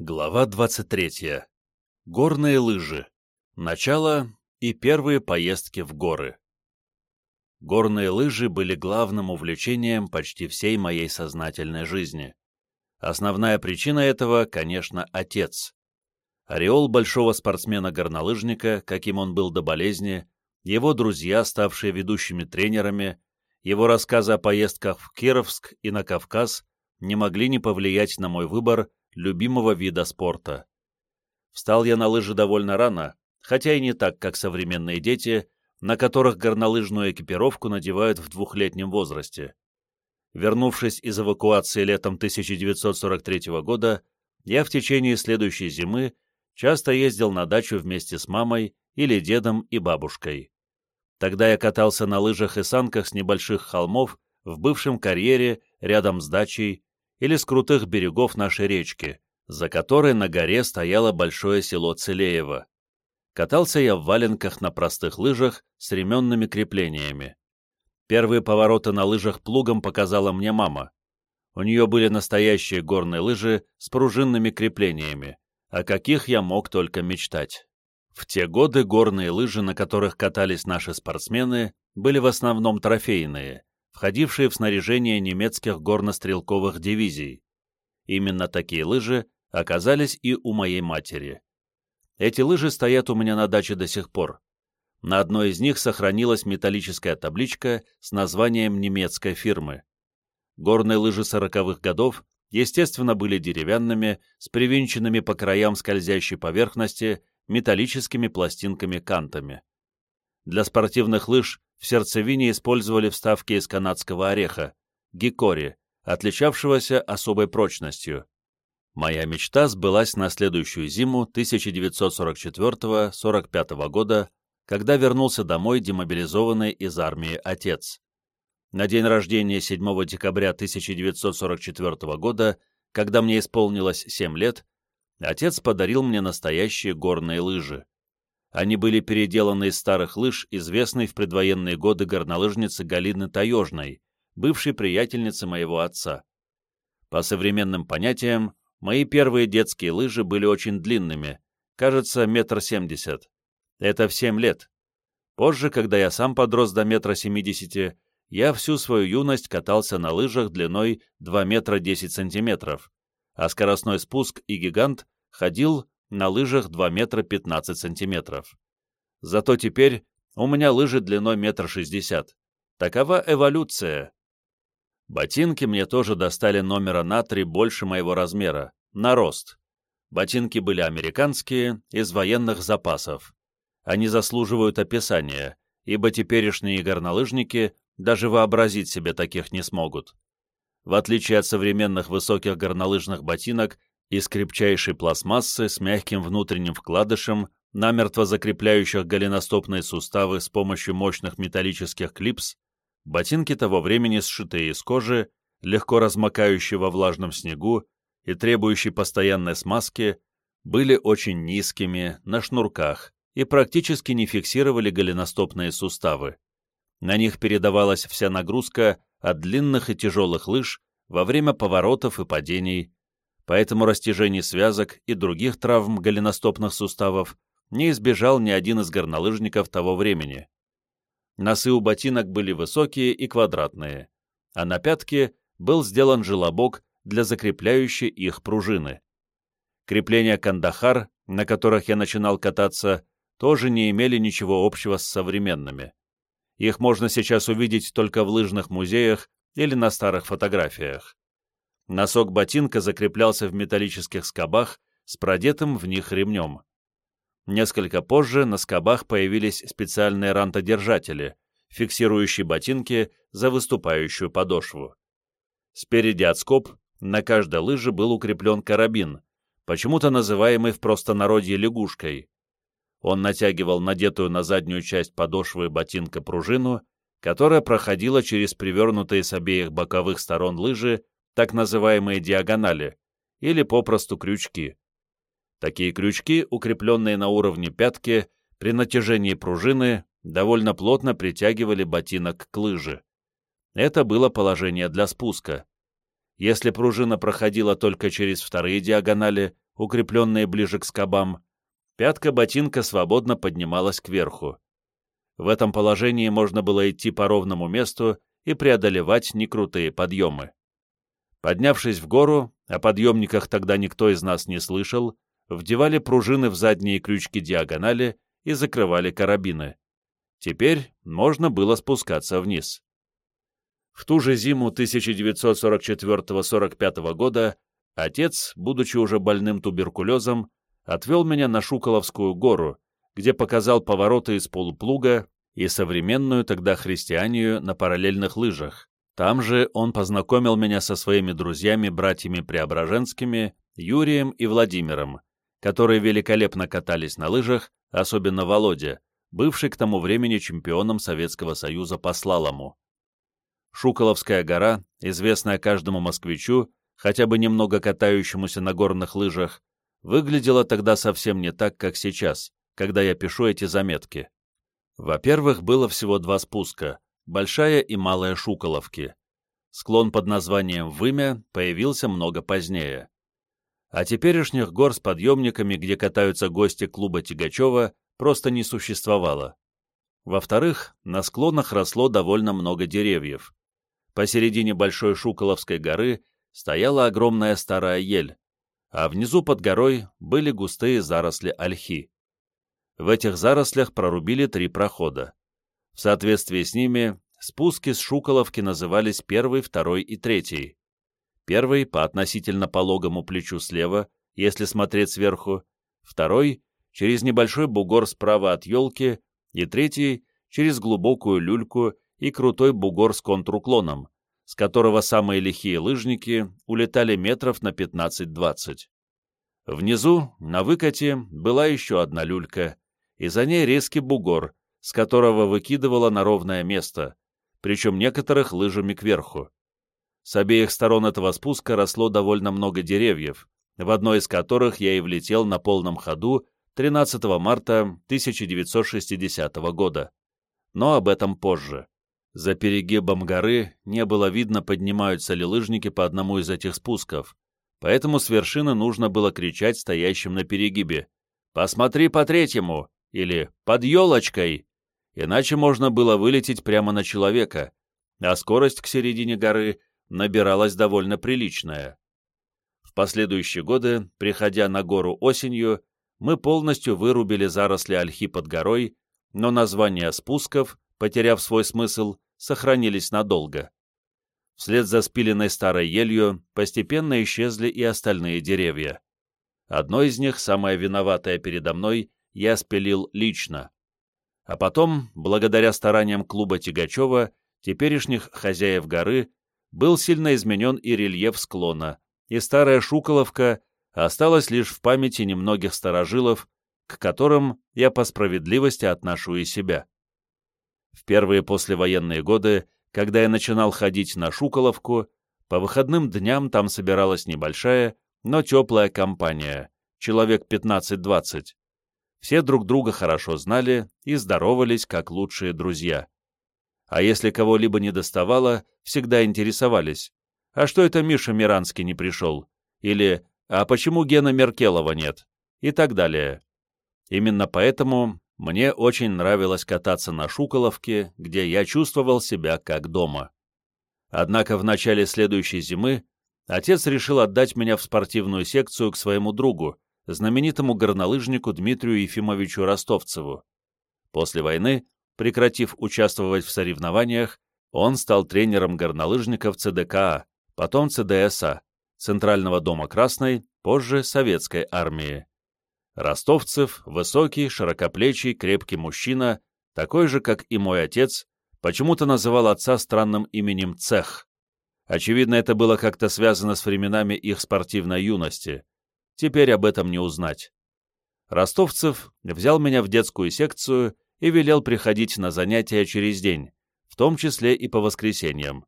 Глава 23. Горные лыжи. Начало и первые поездки в горы. Горные лыжи были главным увлечением почти всей моей сознательной жизни. Основная причина этого, конечно, отец. Ореол большого спортсмена-горнолыжника, каким он был до болезни, его друзья, ставшие ведущими тренерами, его рассказы о поездках в Кировск и на Кавказ не могли не повлиять на мой выбор любимого вида спорта. Встал я на лыжи довольно рано, хотя и не так, как современные дети, на которых горнолыжную экипировку надевают в двухлетнем возрасте. Вернувшись из эвакуации летом 1943 года, я в течение следующей зимы часто ездил на дачу вместе с мамой или дедом и бабушкой. Тогда я катался на лыжах и санках с небольших холмов в бывшем карьере рядом с дачей или с крутых берегов нашей речки, за которой на горе стояло большое село Целеево. Катался я в валенках на простых лыжах с ременными креплениями. Первые повороты на лыжах плугом показала мне мама. У нее были настоящие горные лыжи с пружинными креплениями, о каких я мог только мечтать. В те годы горные лыжи, на которых катались наши спортсмены, были в основном трофейные, входившие в снаряжение немецких горнострелковых дивизий. Именно такие лыжи оказались и у моей матери. Эти лыжи стоят у меня на даче до сих пор. На одной из них сохранилась металлическая табличка с названием немецкой фирмы. Горные лыжи сороковых годов, естественно, были деревянными, с привинченными по краям скользящей поверхности металлическими пластинками-кантами. Для спортивных лыж в сердцевине использовали вставки из канадского ореха, гикори, отличавшегося особой прочностью. Моя мечта сбылась на следующую зиму 1944-45 года, когда вернулся домой демобилизованный из армии отец. На день рождения 7 декабря 1944 года, когда мне исполнилось 7 лет, отец подарил мне настоящие горные лыжи. Они были переделаны из старых лыж, известной в предвоенные годы горнолыжницы Галины Таежной, бывшей приятельницы моего отца. По современным понятиям, мои первые детские лыжи были очень длинными, кажется, метр семьдесят. Это в семь лет. Позже, когда я сам подрос до метра семидесяти, я всю свою юность катался на лыжах длиной 2 метра 10 сантиметров, а скоростной спуск и гигант ходил на лыжах 2 метра 15 сантиметров. Зато теперь у меня лыжи длиной метр шестьдесят. Такова эволюция. Ботинки мне тоже достали номера на три больше моего размера, на рост. Ботинки были американские, из военных запасов. Они заслуживают описания, ибо теперешние горнолыжники даже вообразить себе таких не смогут. В отличие от современных высоких горнолыжных ботинок, из крепчайшей пластмассы с мягким внутренним вкладышем, намертво закрепляющих голеностопные суставы с помощью мощных металлических клипс, ботинки того времени сшитые из кожи, легко размокающие во влажном снегу и требующие постоянной смазки, были очень низкими, на шнурках, и практически не фиксировали голеностопные суставы. На них передавалась вся нагрузка от длинных и тяжелых лыж во время поворотов и падений, поэтому растяжений связок и других травм голеностопных суставов не избежал ни один из горнолыжников того времени. Носы у ботинок были высокие и квадратные, а на пятке был сделан желобок для закрепляющей их пружины. Крепления кандахар, на которых я начинал кататься, тоже не имели ничего общего с современными. Их можно сейчас увидеть только в лыжных музеях или на старых фотографиях. Носок ботинка закреплялся в металлических скобах с продетым в них ремнем. Несколько позже на скобах появились специальные рантодержатели, фиксирующие ботинки за выступающую подошву. Спереди от скоб на каждой лыже был укреплен карабин, почему-то называемый в простонародье лягушкой. Он натягивал надетую на заднюю часть подошвы ботинка пружину, которая проходила через привернутые с обеих боковых сторон лыжи так называемые диагонали, или попросту крючки. Такие крючки, укрепленные на уровне пятки, при натяжении пружины довольно плотно притягивали ботинок к лыже. Это было положение для спуска. Если пружина проходила только через вторые диагонали, укрепленные ближе к скобам, пятка ботинка свободно поднималась кверху. В этом положении можно было идти по ровному месту и преодолевать некрутые подъемы. Поднявшись в гору, о подъемниках тогда никто из нас не слышал, вдевали пружины в задние крючки диагонали и закрывали карабины. Теперь можно было спускаться вниз. В ту же зиму 1944-45 года отец, будучи уже больным туберкулезом, отвел меня на Шуколовскую гору, где показал повороты из полуплуга и современную тогда христианию на параллельных лыжах. Там же он познакомил меня со своими друзьями-братьями Преображенскими, Юрием и Владимиром, которые великолепно катались на лыжах, особенно Володя, бывший к тому времени чемпионом Советского Союза по слалому. Шуколовская гора, известная каждому москвичу, хотя бы немного катающемуся на горных лыжах, выглядела тогда совсем не так, как сейчас, когда я пишу эти заметки. Во-первых, было всего два спуска — Большая и Малая Шуколовки. Склон под названием Вымя появился много позднее. А теперешних гор с подъемниками, где катаются гости клуба Тигачева, просто не существовало. Во-вторых, на склонах росло довольно много деревьев. Посередине Большой Шуколовской горы стояла огромная старая ель, а внизу под горой были густые заросли ольхи. В этих зарослях прорубили три прохода. В соответствии с ними спуски с Шуколовки назывались первый, второй и третий. Первый по относительно пологому плечу слева, если смотреть сверху, второй — через небольшой бугор справа от елки, и третий — через глубокую люльку и крутой бугор с контруклоном, с которого самые лихие лыжники улетали метров на 15-20. Внизу, на выкате, была еще одна люлька, и за ней резкий бугор, с которого выкидывало на ровное место, причем некоторых лыжами кверху. С обеих сторон этого спуска росло довольно много деревьев, в одной из которых я и влетел на полном ходу 13 марта 1960 года. Но об этом позже. За перегибом горы не было видно, поднимаются ли лыжники по одному из этих спусков, поэтому с вершины нужно было кричать стоящим на перегибе «Посмотри по третьему!» или «Под елочкой!» Иначе можно было вылететь прямо на человека, а скорость к середине горы набиралась довольно приличная. В последующие годы, приходя на гору осенью, мы полностью вырубили заросли ольхи под горой, но названия спусков, потеряв свой смысл, сохранились надолго. Вслед за спиленной старой елью постепенно исчезли и остальные деревья. Одно из них, самое виноватое передо мной, я спилил лично. А потом, благодаря стараниям клуба Тигачева, теперешних хозяев горы, был сильно изменен и рельеф склона, и старая Шуколовка осталась лишь в памяти немногих старожилов, к которым я по справедливости отношу и себя. В первые послевоенные годы, когда я начинал ходить на Шуколовку, по выходным дням там собиралась небольшая, но теплая компания, человек 15-20. Все друг друга хорошо знали и здоровались как лучшие друзья. А если кого-либо не доставало, всегда интересовались. А что это Миша Миранский не пришел? Или «А почему Гена Меркелова нет?» И так далее. Именно поэтому мне очень нравилось кататься на Шуколовке, где я чувствовал себя как дома. Однако в начале следующей зимы отец решил отдать меня в спортивную секцию к своему другу, знаменитому горнолыжнику Дмитрию Ефимовичу Ростовцеву. После войны, прекратив участвовать в соревнованиях, он стал тренером горнолыжников ЦДКА, потом ЦДСА, Центрального дома Красной, позже Советской армии. Ростовцев, высокий, широкоплечий, крепкий мужчина, такой же, как и мой отец, почему-то называл отца странным именем Цех. Очевидно, это было как-то связано с временами их спортивной юности. Теперь об этом не узнать. Ростовцев взял меня в детскую секцию и велел приходить на занятия через день, в том числе и по воскресеньям.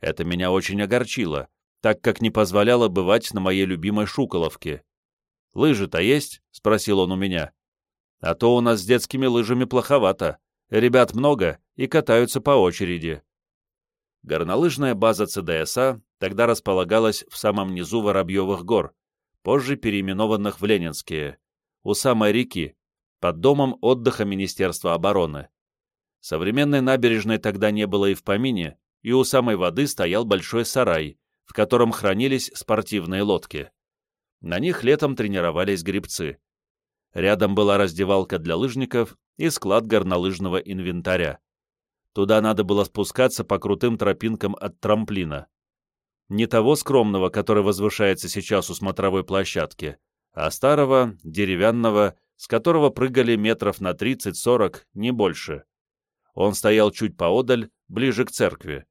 Это меня очень огорчило, так как не позволяло бывать на моей любимой Шуколовке. «Лыжи-то есть?» — спросил он у меня. «А то у нас с детскими лыжами плоховато. Ребят много и катаются по очереди». Горнолыжная база ЦДСА тогда располагалась в самом низу Воробьевых гор, позже переименованных в Ленинские, у самой реки, под домом отдыха Министерства обороны. Современной набережной тогда не было и в помине, и у самой воды стоял большой сарай, в котором хранились спортивные лодки. На них летом тренировались гребцы. Рядом была раздевалка для лыжников и склад горнолыжного инвентаря. Туда надо было спускаться по крутым тропинкам от трамплина. Не того скромного, который возвышается сейчас у смотровой площадки, а старого, деревянного, с которого прыгали метров на 30-40, не больше. Он стоял чуть поодаль, ближе к церкви.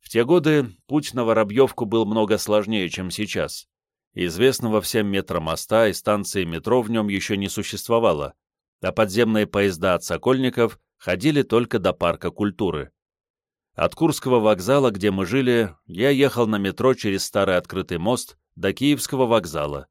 В те годы путь на Воробьевку был много сложнее, чем сейчас. Известного всем метра моста и станции метро в нем еще не существовало, а подземные поезда от Сокольников ходили только до парка культуры. От Курского вокзала, где мы жили, я ехал на метро через старый открытый мост до Киевского вокзала,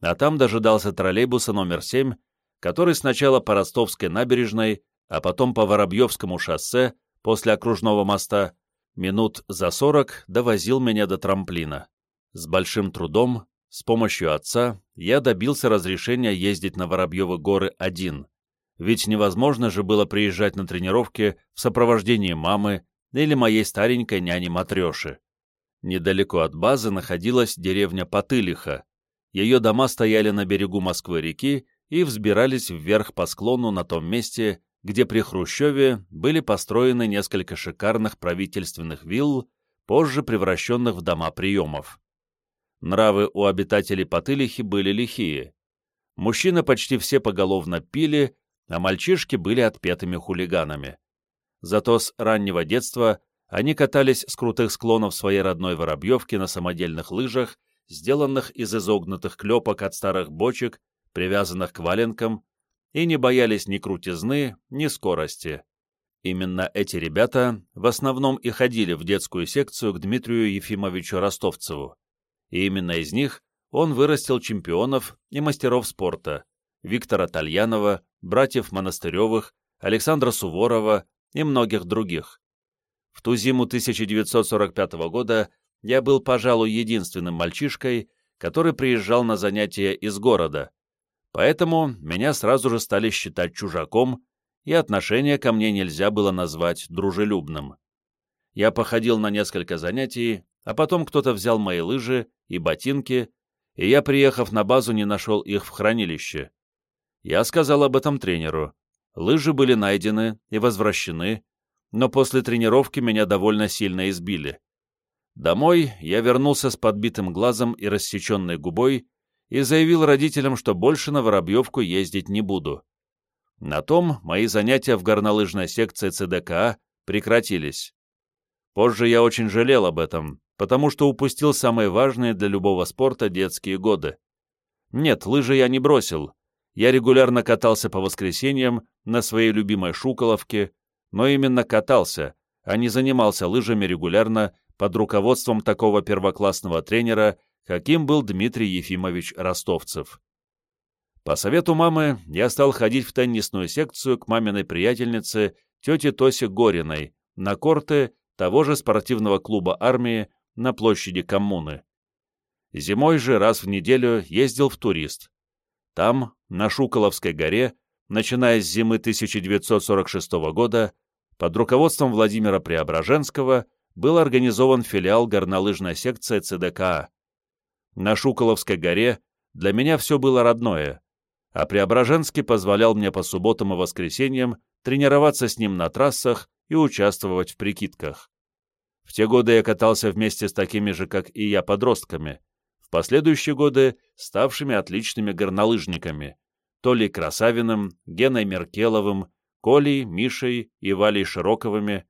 а там дожидался троллейбуса номер 7, который сначала по Ростовской набережной, а потом по Воробьевскому шоссе после окружного моста минут за 40 довозил меня до трамплина. С большим трудом с помощью отца я добился разрешения ездить на Воробьевы горы один, ведь невозможно же было приезжать на тренировки в сопровождении мамы или моей старенькой няни-матреши. Недалеко от базы находилась деревня Потылиха. Ее дома стояли на берегу Москвы-реки и взбирались вверх по склону на том месте, где при Хрущеве были построены несколько шикарных правительственных вилл, позже превращенных в дома приемов. Нравы у обитателей Потылихи были лихие. Мужчины почти все поголовно пили, а мальчишки были отпетыми хулиганами. Зато с раннего детства они катались с крутых склонов своей родной Воробьевки на самодельных лыжах, сделанных из изогнутых клепок от старых бочек, привязанных к валенкам, и не боялись ни крутизны, ни скорости. Именно эти ребята в основном и ходили в детскую секцию к Дмитрию Ефимовичу Ростовцеву и именно из них он вырастил чемпионов и мастеров спорта Виктора Тальянова, братьев Монастыревых, Александра Суворова и многих других. В ту зиму 1945 года я был, пожалуй, единственным мальчишкой, который приезжал на занятия из города, поэтому меня сразу же стали считать чужаком, и отношение ко мне нельзя было назвать дружелюбным. Я походил на несколько занятий, а потом кто-то взял мои лыжи и ботинки, и я, приехав на базу, не нашел их в хранилище. Я сказал об этом тренеру. Лыжи были найдены и возвращены, но после тренировки меня довольно сильно избили. Домой я вернулся с подбитым глазом и рассеченной губой и заявил родителям, что больше на Воробьевку ездить не буду. На том мои занятия в горнолыжной секции ЦДКА прекратились. Позже я очень жалел об этом, потому что упустил самые важные для любого спорта детские годы. Нет, лыжи я не бросил. Я регулярно катался по воскресеньям на своей любимой Шуколовке, но именно катался, а не занимался лыжами регулярно под руководством такого первоклассного тренера, каким был Дмитрий Ефимович Ростовцев. По совету мамы я стал ходить в теннисную секцию к маминой приятельнице, тете Тосе Гориной, на корты того же спортивного клуба армии на площади коммуны. Зимой же раз в неделю ездил в турист. Там, на Шуколовской горе, начиная с зимы 1946 года, под руководством Владимира Преображенского был организован филиал горнолыжной секции ЦДКА. На Шуколовской горе для меня все было родное, а Преображенский позволял мне по субботам и воскресеньям тренироваться с ним на трассах и участвовать в прикидках. В те годы я катался вместе с такими же, как и я, подростками, в последующие годы ставшими отличными горнолыжниками, то ли Красавиным, Геной Меркеловым, Колей, Мишей и Валей Широковыми,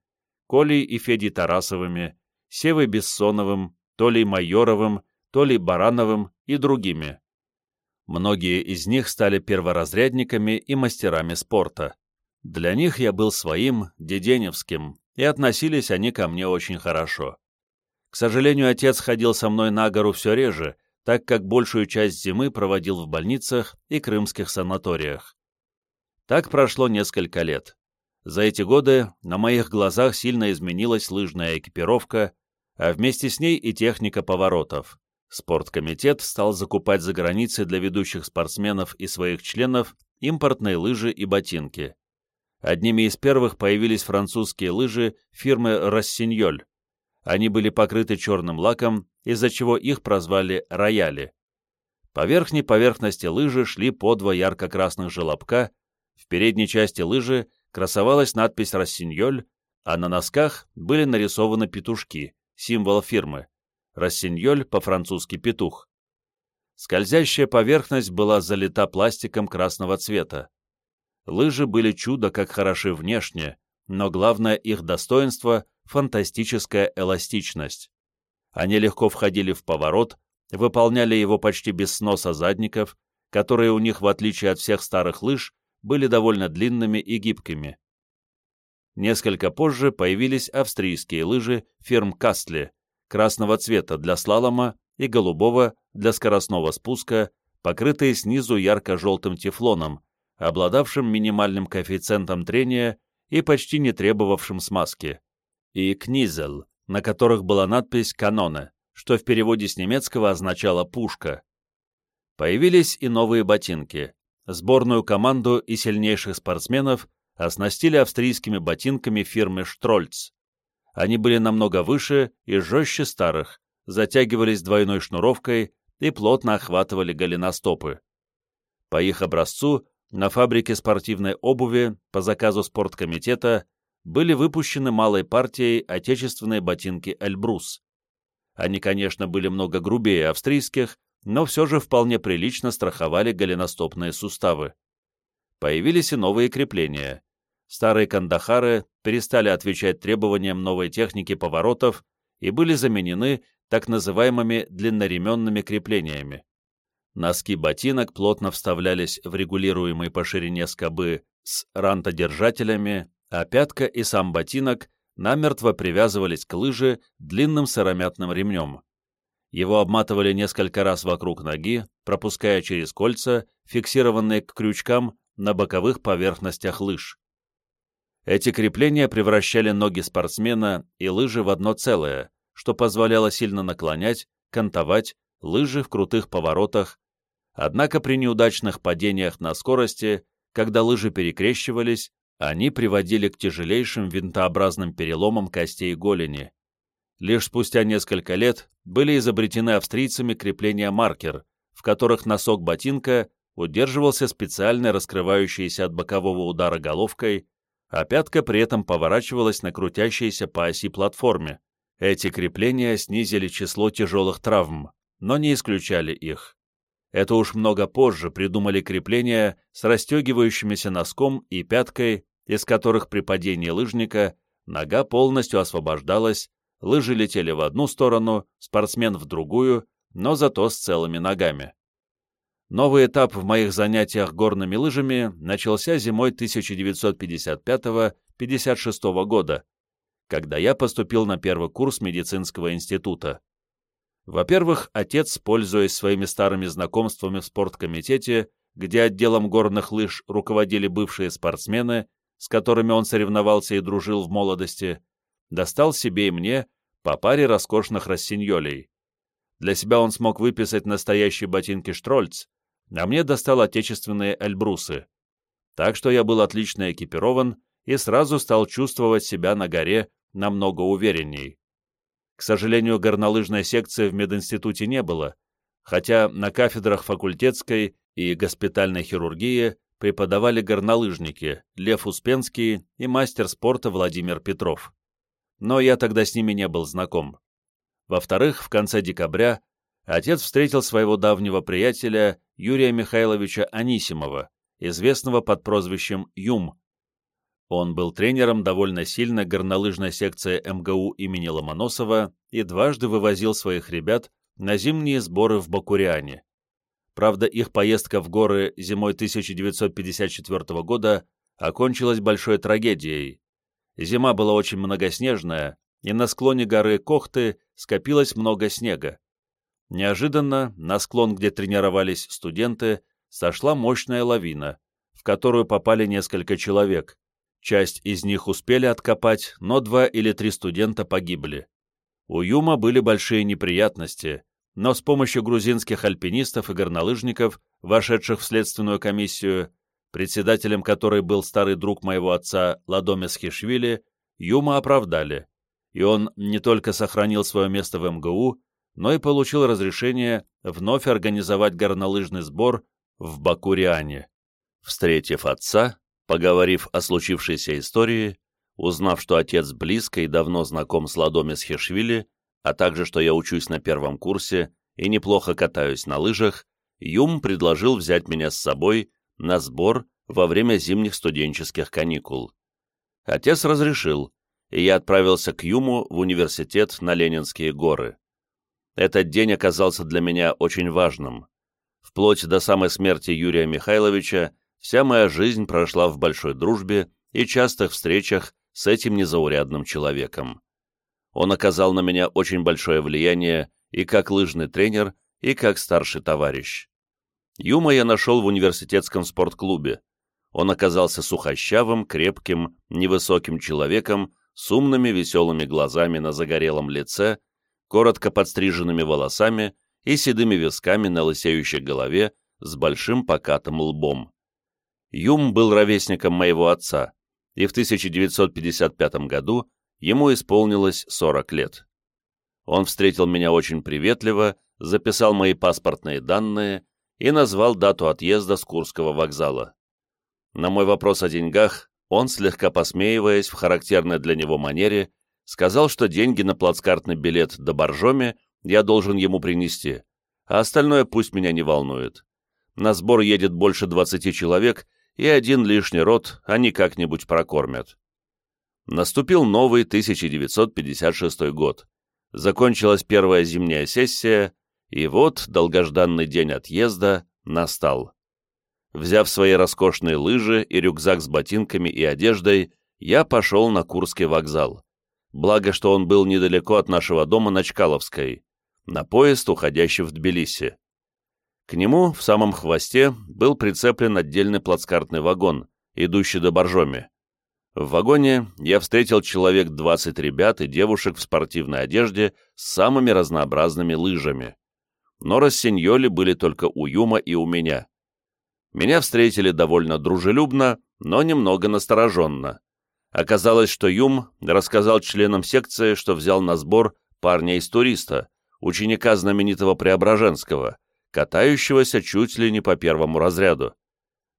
Колей и Федей Тарасовыми, Севой Бессоновым, Толей Майоровым, Толей Барановым и другими. Многие из них стали перворазрядниками и мастерами спорта. Для них я был своим, деденевским, и относились они ко мне очень хорошо. К сожалению, отец ходил со мной на гору все реже, так как большую часть зимы проводил в больницах и крымских санаториях. Так прошло несколько лет. За эти годы на моих глазах сильно изменилась лыжная экипировка, а вместе с ней и техника поворотов. Спорткомитет стал закупать за границей для ведущих спортсменов и своих членов импортные лыжи и ботинки. Одними из первых появились французские лыжи фирмы «Рассиньоль». Они были покрыты черным лаком, из-за чего их прозвали «рояли». По верхней поверхности лыжи шли по два ярко-красных желобка, в передней части лыжи красовалась надпись «Рассиньоль», а на носках были нарисованы петушки, символ фирмы. Рассиньоль по-французски «петух». Скользящая поверхность была залита пластиком красного цвета. Лыжи были чудо как хороши внешне, но главное их достоинство — фантастическая эластичность. Они легко входили в поворот, выполняли его почти без сноса задников, которые у них, в отличие от всех старых лыж, были довольно длинными и гибкими. Несколько позже появились австрийские лыжи фирм Кастли, красного цвета для слалома и голубого для скоростного спуска, покрытые снизу ярко-желтым тефлоном, обладавшим минимальным коэффициентом трения и почти не требовавшим смазки, и книзел, на которых была надпись «Каноне», что в переводе с немецкого означало «пушка». Появились и новые ботинки. Сборную команду и сильнейших спортсменов оснастили австрийскими ботинками фирмы «Штрольц». Они были намного выше и жестче старых, затягивались двойной шнуровкой и плотно охватывали голеностопы. По их образцу на фабрике спортивной обуви по заказу спорткомитета были выпущены малой партией отечественные ботинки «Эльбрус». Они, конечно, были много грубее австрийских, но все же вполне прилично страховали голеностопные суставы. Появились и новые крепления старые кандахары перестали отвечать требованиям новой техники поворотов и были заменены так называемыми длинноременными креплениями. Носки ботинок плотно вставлялись в регулируемые по ширине скобы с рантодержателями, а пятка и сам ботинок намертво привязывались к лыже длинным сыромятным ремнем. Его обматывали несколько раз вокруг ноги, пропуская через кольца, фиксированные к крючкам на боковых поверхностях лыж. Эти крепления превращали ноги спортсмена и лыжи в одно целое, что позволяло сильно наклонять, кантовать лыжи в крутых поворотах, однако при неудачных падениях на скорости, когда лыжи перекрещивались, они приводили к тяжелейшим винтообразным переломам костей голени. Лишь спустя несколько лет были изобретены австрийцами крепления маркер, в которых носок ботинка удерживался специальной раскрывающейся от бокового удара головкой, а пятка при этом поворачивалась на крутящейся по оси платформе. Эти крепления снизили число тяжелых травм, но не исключали их. Это уж много позже придумали крепления с расстегивающимися носком и пяткой, из которых при падении лыжника нога полностью освобождалась, лыжи летели в одну сторону, спортсмен в другую, но зато с целыми ногами. Новый этап в моих занятиях горными лыжами начался зимой 1955-56 года, когда я поступил на первый курс медицинского института. Во-первых, отец, пользуясь своими старыми знакомствами в спорткомитете, где отделом горных лыж руководили бывшие спортсмены, с которыми он соревновался и дружил в молодости, достал себе и мне по паре роскошных рассиньолей. Для себя он смог выписать настоящие ботинки Штрольц, а мне достал отечественные эльбрусы. Так что я был отлично экипирован и сразу стал чувствовать себя на горе намного уверенней. К сожалению, горнолыжной секции в мединституте не было, хотя на кафедрах факультетской и госпитальной хирургии преподавали горнолыжники Лев Успенский и мастер спорта Владимир Петров. Но я тогда с ними не был знаком. Во-вторых, в конце декабря отец встретил своего давнего приятеля Юрия Михайловича Анисимова, известного под прозвищем Юм. Он был тренером довольно сильной горнолыжной секции МГУ имени Ломоносова и дважды вывозил своих ребят на зимние сборы в Бакуриане. Правда, их поездка в горы зимой 1954 года окончилась большой трагедией. Зима была очень многоснежная, и на склоне горы Кохты скопилось много снега. Неожиданно на склон, где тренировались студенты, сошла мощная лавина, в которую попали несколько человек. Часть из них успели откопать, но два или три студента погибли. У Юма были большие неприятности, но с помощью грузинских альпинистов и горнолыжников, вошедших в следственную комиссию, председателем которой был старый друг моего отца Ладомес Хишвили, Юма оправдали, и он не только сохранил свое место в МГУ, но и получил разрешение вновь организовать горнолыжный сбор в Бакуриане. Встретив отца, поговорив о случившейся истории, узнав, что отец близко и давно знаком с Ладомис Хешвили, а также, что я учусь на первом курсе и неплохо катаюсь на лыжах, Юм предложил взять меня с собой на сбор во время зимних студенческих каникул. Отец разрешил, и я отправился к Юму в университет на Ленинские горы. Этот день оказался для меня очень важным. Вплоть до самой смерти Юрия Михайловича вся моя жизнь прошла в большой дружбе и частых встречах с этим незаурядным человеком. Он оказал на меня очень большое влияние и как лыжный тренер, и как старший товарищ. Юма я нашел в университетском спортклубе. Он оказался сухощавым, крепким, невысоким человеком с умными веселыми глазами на загорелом лице, коротко подстриженными волосами и седыми висками на лысеющей голове с большим покатым лбом. Юм был ровесником моего отца, и в 1955 году ему исполнилось 40 лет. Он встретил меня очень приветливо, записал мои паспортные данные и назвал дату отъезда с Курского вокзала. На мой вопрос о деньгах он, слегка посмеиваясь в характерной для него манере, сказал, что деньги на плацкартный билет до Боржоми я должен ему принести, а остальное пусть меня не волнует. На сбор едет больше 20 человек, и один лишний рот они как-нибудь прокормят. Наступил новый 1956 год. Закончилась первая зимняя сессия, и вот долгожданный день отъезда настал. Взяв свои роскошные лыжи и рюкзак с ботинками и одеждой, я пошел на Курский вокзал. Благо, что он был недалеко от нашего дома на Чкаловской, на поезд, уходящий в Тбилиси. К нему, в самом хвосте, был прицеплен отдельный плацкартный вагон, идущий до Боржоми. В вагоне я встретил человек 20 ребят и девушек в спортивной одежде с самыми разнообразными лыжами. Но рассеньоли были только у Юма и у меня. Меня встретили довольно дружелюбно, но немного настороженно. Оказалось, что Юм рассказал членам секции, что взял на сбор парня из туриста, ученика знаменитого Преображенского, катающегося чуть ли не по первому разряду.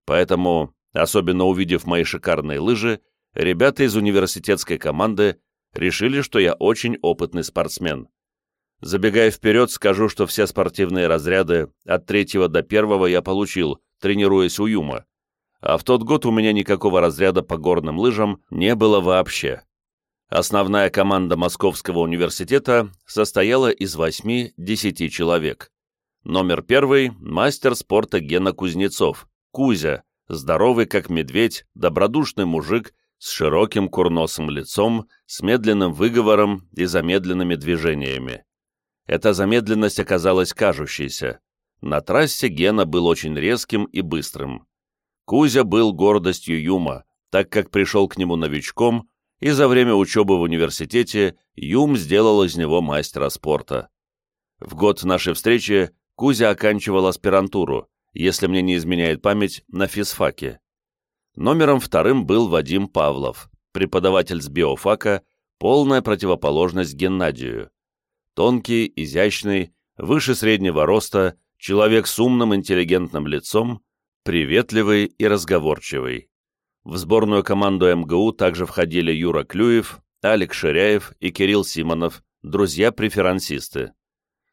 Поэтому, особенно увидев мои шикарные лыжи, ребята из университетской команды решили, что я очень опытный спортсмен. Забегая вперед, скажу, что все спортивные разряды от третьего до первого я получил, тренируясь у Юма, а в тот год у меня никакого разряда по горным лыжам не было вообще. Основная команда Московского университета состояла из 8-10 человек. Номер первый – мастер спорта Гена Кузнецов, Кузя, здоровый как медведь, добродушный мужик с широким курносым лицом, с медленным выговором и замедленными движениями. Эта замедленность оказалась кажущейся. На трассе Гена был очень резким и быстрым. Кузя был гордостью Юма, так как пришел к нему новичком, и за время учебы в университете Юм сделал из него мастера спорта. В год нашей встречи Кузя оканчивал аспирантуру, если мне не изменяет память, на физфаке. Номером вторым был Вадим Павлов, преподаватель с биофака, полная противоположность Геннадию. Тонкий, изящный, выше среднего роста, человек с умным интеллигентным лицом, приветливый и разговорчивый. В сборную команду МГУ также входили Юра Клюев, Алик Ширяев и Кирилл Симонов, друзья-преферансисты.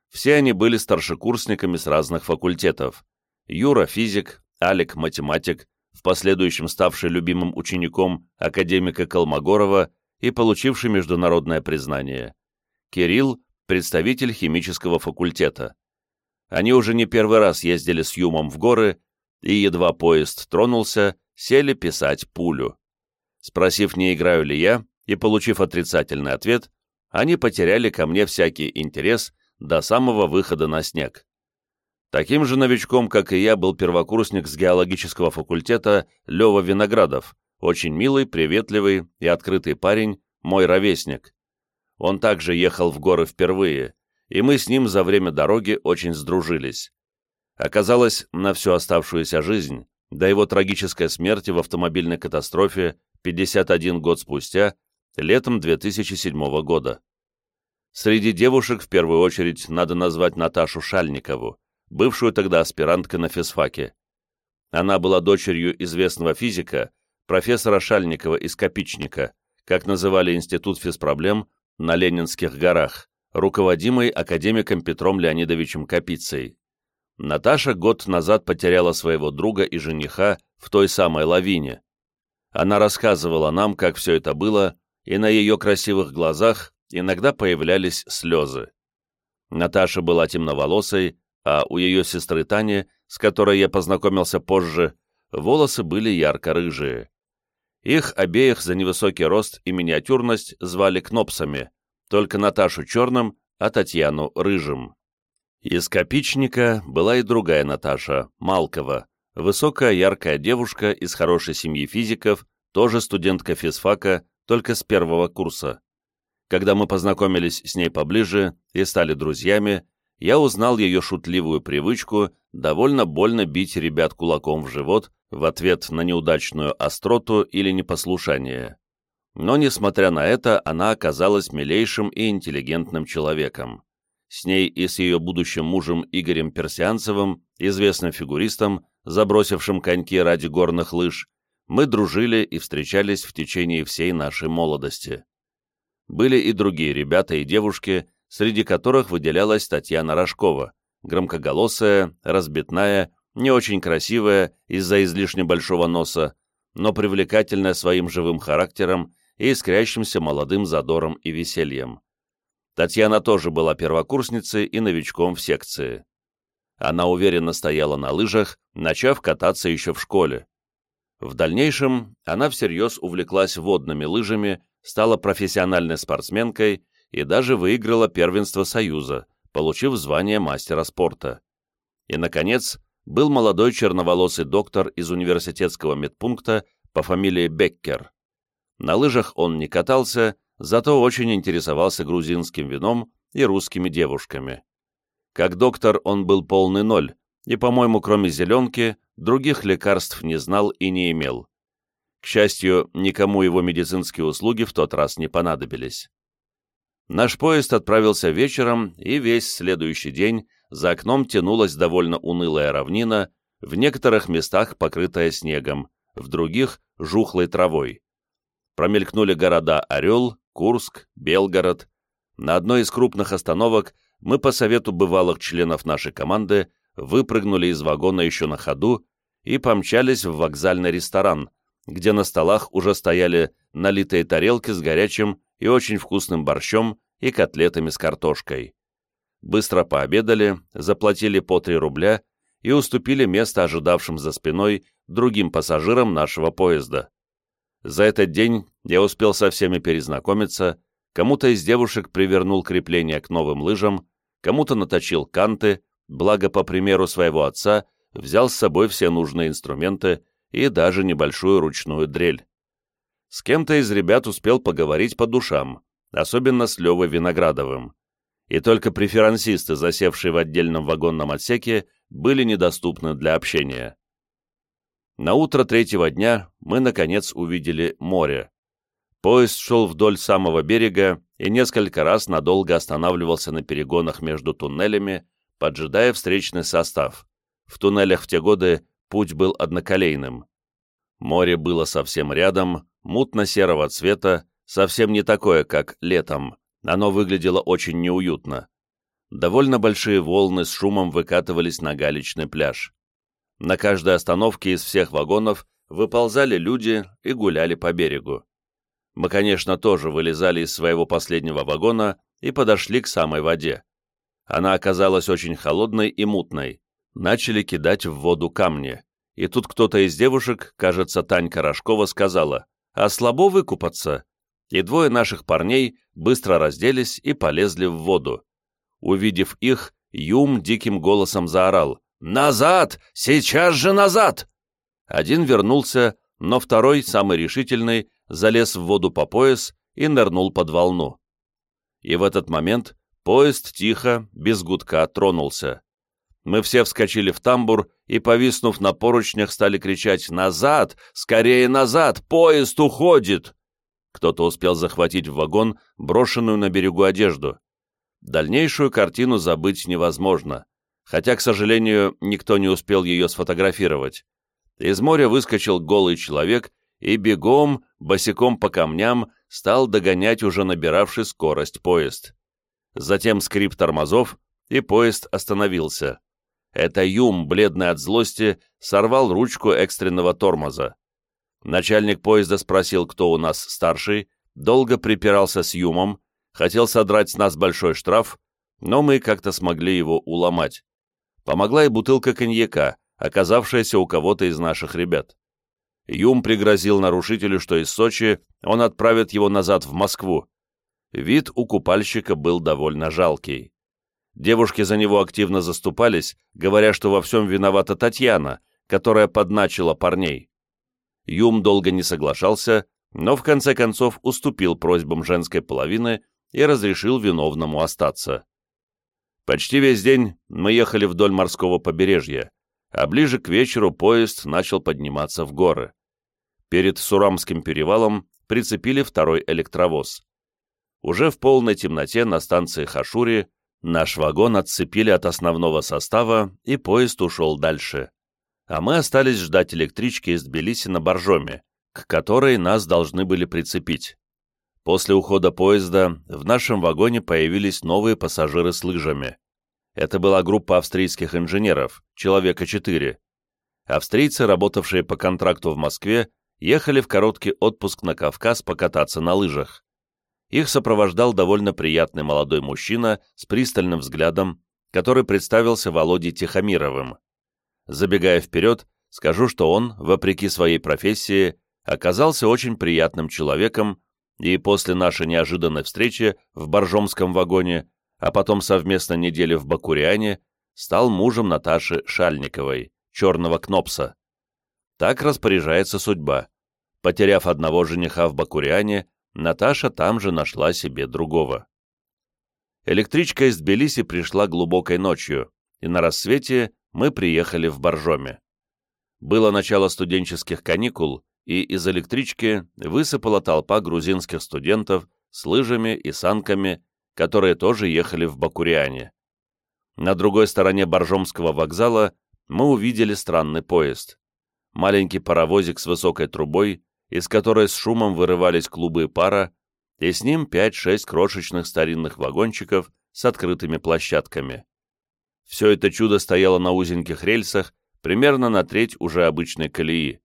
Все они были старшекурсниками с разных факультетов. Юра – физик, Алик – математик, в последующем ставший любимым учеником академика Колмогорова и получивший международное признание. Кирилл – представитель химического факультета. Они уже не первый раз ездили с Юмом в горы и едва поезд тронулся, сели писать пулю. Спросив, не играю ли я, и получив отрицательный ответ, они потеряли ко мне всякий интерес до самого выхода на снег. Таким же новичком, как и я, был первокурсник с геологического факультета Лева Виноградов, очень милый, приветливый и открытый парень, мой ровесник. Он также ехал в горы впервые, и мы с ним за время дороги очень сдружились. Оказалось, на всю оставшуюся жизнь, до его трагической смерти в автомобильной катастрофе 51 год спустя, летом 2007 года. Среди девушек в первую очередь надо назвать Наташу Шальникову, бывшую тогда аспиранткой на физфаке. Она была дочерью известного физика, профессора Шальникова из Копичника, как называли Институт физпроблем на Ленинских горах, руководимый академиком Петром Леонидовичем Капицей. Наташа год назад потеряла своего друга и жениха в той самой лавине. Она рассказывала нам, как все это было, и на ее красивых глазах иногда появлялись слезы. Наташа была темноволосой, а у ее сестры Тани, с которой я познакомился позже, волосы были ярко-рыжие. Их обеих за невысокий рост и миниатюрность звали Кнопсами, только Наташу черным, а Татьяну рыжим. Из Копичника была и другая Наташа, Малкова, высокая яркая девушка из хорошей семьи физиков, тоже студентка физфака, только с первого курса. Когда мы познакомились с ней поближе и стали друзьями, я узнал ее шутливую привычку довольно больно бить ребят кулаком в живот в ответ на неудачную остроту или непослушание. Но, несмотря на это, она оказалась милейшим и интеллигентным человеком. С ней и с ее будущим мужем Игорем Персианцевым, известным фигуристом, забросившим коньки ради горных лыж, мы дружили и встречались в течение всей нашей молодости. Были и другие ребята и девушки, среди которых выделялась Татьяна Рожкова, громкоголосая, разбитная, не очень красивая из-за излишне большого носа, но привлекательная своим живым характером и искрящимся молодым задором и весельем. Татьяна тоже была первокурсницей и новичком в секции. Она уверенно стояла на лыжах, начав кататься еще в школе. В дальнейшем она всерьез увлеклась водными лыжами, стала профессиональной спортсменкой и даже выиграла первенство Союза, получив звание мастера спорта. И, наконец, был молодой черноволосый доктор из университетского медпункта по фамилии Беккер. На лыжах он не катался, зато очень интересовался грузинским вином и русскими девушками. Как доктор он был полный ноль, и, по-моему, кроме зеленки, других лекарств не знал и не имел. К счастью, никому его медицинские услуги в тот раз не понадобились. Наш поезд отправился вечером, и весь следующий день за окном тянулась довольно унылая равнина, в некоторых местах покрытая снегом, в других — жухлой травой. Промелькнули города Орел, Курск, Белгород. На одной из крупных остановок мы по совету бывалых членов нашей команды выпрыгнули из вагона еще на ходу и помчались в вокзальный ресторан, где на столах уже стояли налитые тарелки с горячим и очень вкусным борщом и котлетами с картошкой. Быстро пообедали, заплатили по 3 рубля и уступили место ожидавшим за спиной другим пассажирам нашего поезда. За этот день я успел со всеми перезнакомиться, кому-то из девушек привернул крепление к новым лыжам, кому-то наточил канты, благо, по примеру своего отца, взял с собой все нужные инструменты и даже небольшую ручную дрель. С кем-то из ребят успел поговорить по душам, особенно с Левой Виноградовым. И только преферансисты, засевшие в отдельном вагонном отсеке, были недоступны для общения. На утро третьего дня мы, наконец, увидели море. Поезд шел вдоль самого берега и несколько раз надолго останавливался на перегонах между туннелями, поджидая встречный состав. В туннелях в те годы путь был одноколейным. Море было совсем рядом, мутно-серого цвета, совсем не такое, как летом. Оно выглядело очень неуютно. Довольно большие волны с шумом выкатывались на галечный пляж. На каждой остановке из всех вагонов выползали люди и гуляли по берегу. Мы, конечно, тоже вылезали из своего последнего вагона и подошли к самой воде. Она оказалась очень холодной и мутной. Начали кидать в воду камни. И тут кто-то из девушек, кажется, Танька Рожкова, сказала, «А слабо выкупаться?» И двое наших парней быстро разделись и полезли в воду. Увидев их, Юм диким голосом заорал, «Назад! Сейчас же назад!» Один вернулся, но второй, самый решительный, залез в воду по пояс и нырнул под волну. И в этот момент Поезд тихо, без гудка, тронулся. Мы все вскочили в тамбур и, повиснув на поручнях, стали кричать «Назад! Скорее назад! Поезд уходит!» Кто-то успел захватить в вагон брошенную на берегу одежду. Дальнейшую картину забыть невозможно, хотя, к сожалению, никто не успел ее сфотографировать. Из моря выскочил голый человек и бегом, босиком по камням, стал догонять уже набиравший скорость поезд. Затем скрип тормозов, и поезд остановился. Это Юм, бледный от злости, сорвал ручку экстренного тормоза. Начальник поезда спросил, кто у нас старший, долго припирался с Юмом, хотел содрать с нас большой штраф, но мы как-то смогли его уломать. Помогла и бутылка коньяка, оказавшаяся у кого-то из наших ребят. Юм пригрозил нарушителю, что из Сочи он отправит его назад в Москву. Вид у купальщика был довольно жалкий. Девушки за него активно заступались, говоря, что во всем виновата Татьяна, которая подначила парней. Юм долго не соглашался, но в конце концов уступил просьбам женской половины и разрешил виновному остаться. Почти весь день мы ехали вдоль морского побережья, а ближе к вечеру поезд начал подниматься в горы. Перед Сурамским перевалом прицепили второй электровоз. Уже в полной темноте на станции Хашури Наш вагон отцепили от основного состава, и поезд ушел дальше. А мы остались ждать электрички из Тбилиси на Боржоме, к которой нас должны были прицепить. После ухода поезда в нашем вагоне появились новые пассажиры с лыжами. Это была группа австрийских инженеров, человека четыре. Австрийцы, работавшие по контракту в Москве, ехали в короткий отпуск на Кавказ покататься на лыжах. Их сопровождал довольно приятный молодой мужчина с пристальным взглядом, который представился Володей Тихомировым. Забегая вперед, скажу, что он, вопреки своей профессии, оказался очень приятным человеком, и после нашей неожиданной встречи в Боржомском вагоне, а потом совместно недели в Бакуриане, стал мужем Наташи Шальниковой, черного Кнопса. Так распоряжается судьба. Потеряв одного жениха в Бакуриане, Наташа там же нашла себе другого. Электричка из Тбилиси пришла глубокой ночью, и на рассвете мы приехали в Боржоме. Было начало студенческих каникул, и из электрички высыпала толпа грузинских студентов с лыжами и санками, которые тоже ехали в Бакуриане. На другой стороне Боржомского вокзала мы увидели странный поезд. Маленький паровозик с высокой трубой, из которой с шумом вырывались клубы пара, и с ним 5-6 крошечных старинных вагончиков с открытыми площадками. Все это чудо стояло на узеньких рельсах, примерно на треть уже обычной колеи.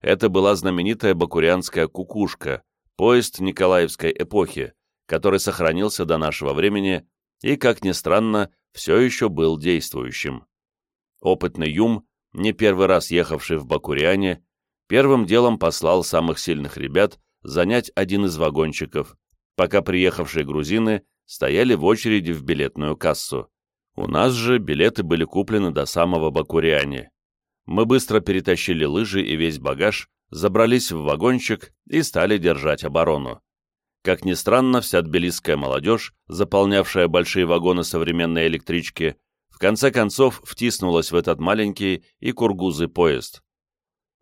Это была знаменитая бакурянская «Кукушка», поезд Николаевской эпохи, который сохранился до нашего времени и, как ни странно, все еще был действующим. Опытный Юм, не первый раз ехавший в Бакуриане, первым делом послал самых сильных ребят занять один из вагончиков, пока приехавшие грузины стояли в очереди в билетную кассу. У нас же билеты были куплены до самого Бакуриани. Мы быстро перетащили лыжи и весь багаж, забрались в вагончик и стали держать оборону. Как ни странно, вся тбилисская молодежь, заполнявшая большие вагоны современной электрички, в конце концов втиснулась в этот маленький и кургузый поезд.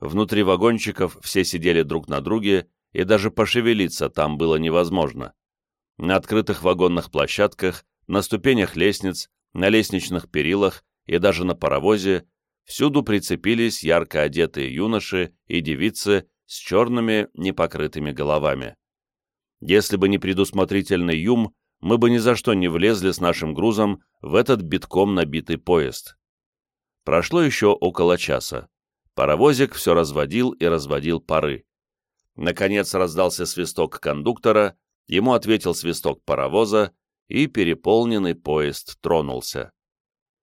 Внутри вагончиков все сидели друг на друге, и даже пошевелиться там было невозможно. На открытых вагонных площадках, на ступенях лестниц, на лестничных перилах и даже на паровозе всюду прицепились ярко одетые юноши и девицы с черными непокрытыми головами. Если бы не предусмотрительный юм, мы бы ни за что не влезли с нашим грузом в этот битком набитый поезд. Прошло еще около часа. Паровозик все разводил и разводил пары. Наконец раздался свисток кондуктора, ему ответил свисток паровоза, и переполненный поезд тронулся.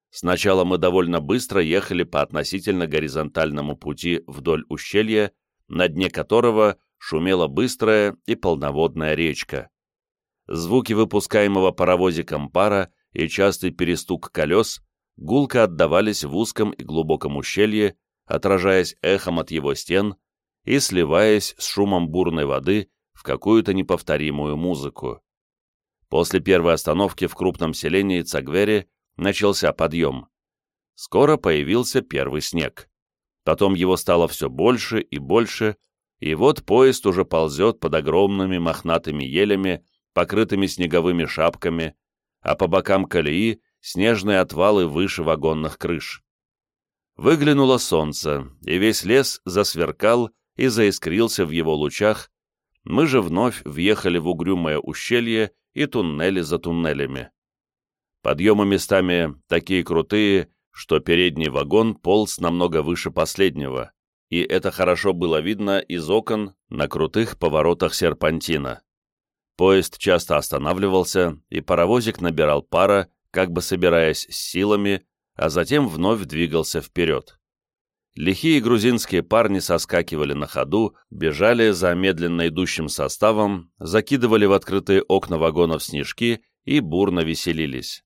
Сначала мы довольно быстро ехали по относительно горизонтальному пути вдоль ущелья, на дне которого шумела быстрая и полноводная речка. Звуки выпускаемого паровозиком пара и частый перестук колес гулко отдавались в узком и глубоком ущелье, отражаясь эхом от его стен и сливаясь с шумом бурной воды в какую-то неповторимую музыку. После первой остановки в крупном селении Цагвери начался подъем. Скоро появился первый снег. Потом его стало все больше и больше, и вот поезд уже ползет под огромными мохнатыми елями, покрытыми снеговыми шапками, а по бокам колеи снежные отвалы выше вагонных крыш. Выглянуло солнце, и весь лес засверкал и заискрился в его лучах, мы же вновь въехали в угрюмое ущелье и туннели за туннелями. Подъемы местами такие крутые, что передний вагон полз намного выше последнего, и это хорошо было видно из окон на крутых поворотах серпантина. Поезд часто останавливался, и паровозик набирал пара, как бы собираясь с силами, а затем вновь двигался вперед. Лихие грузинские парни соскакивали на ходу, бежали за медленно идущим составом, закидывали в открытые окна вагонов снежки и бурно веселились.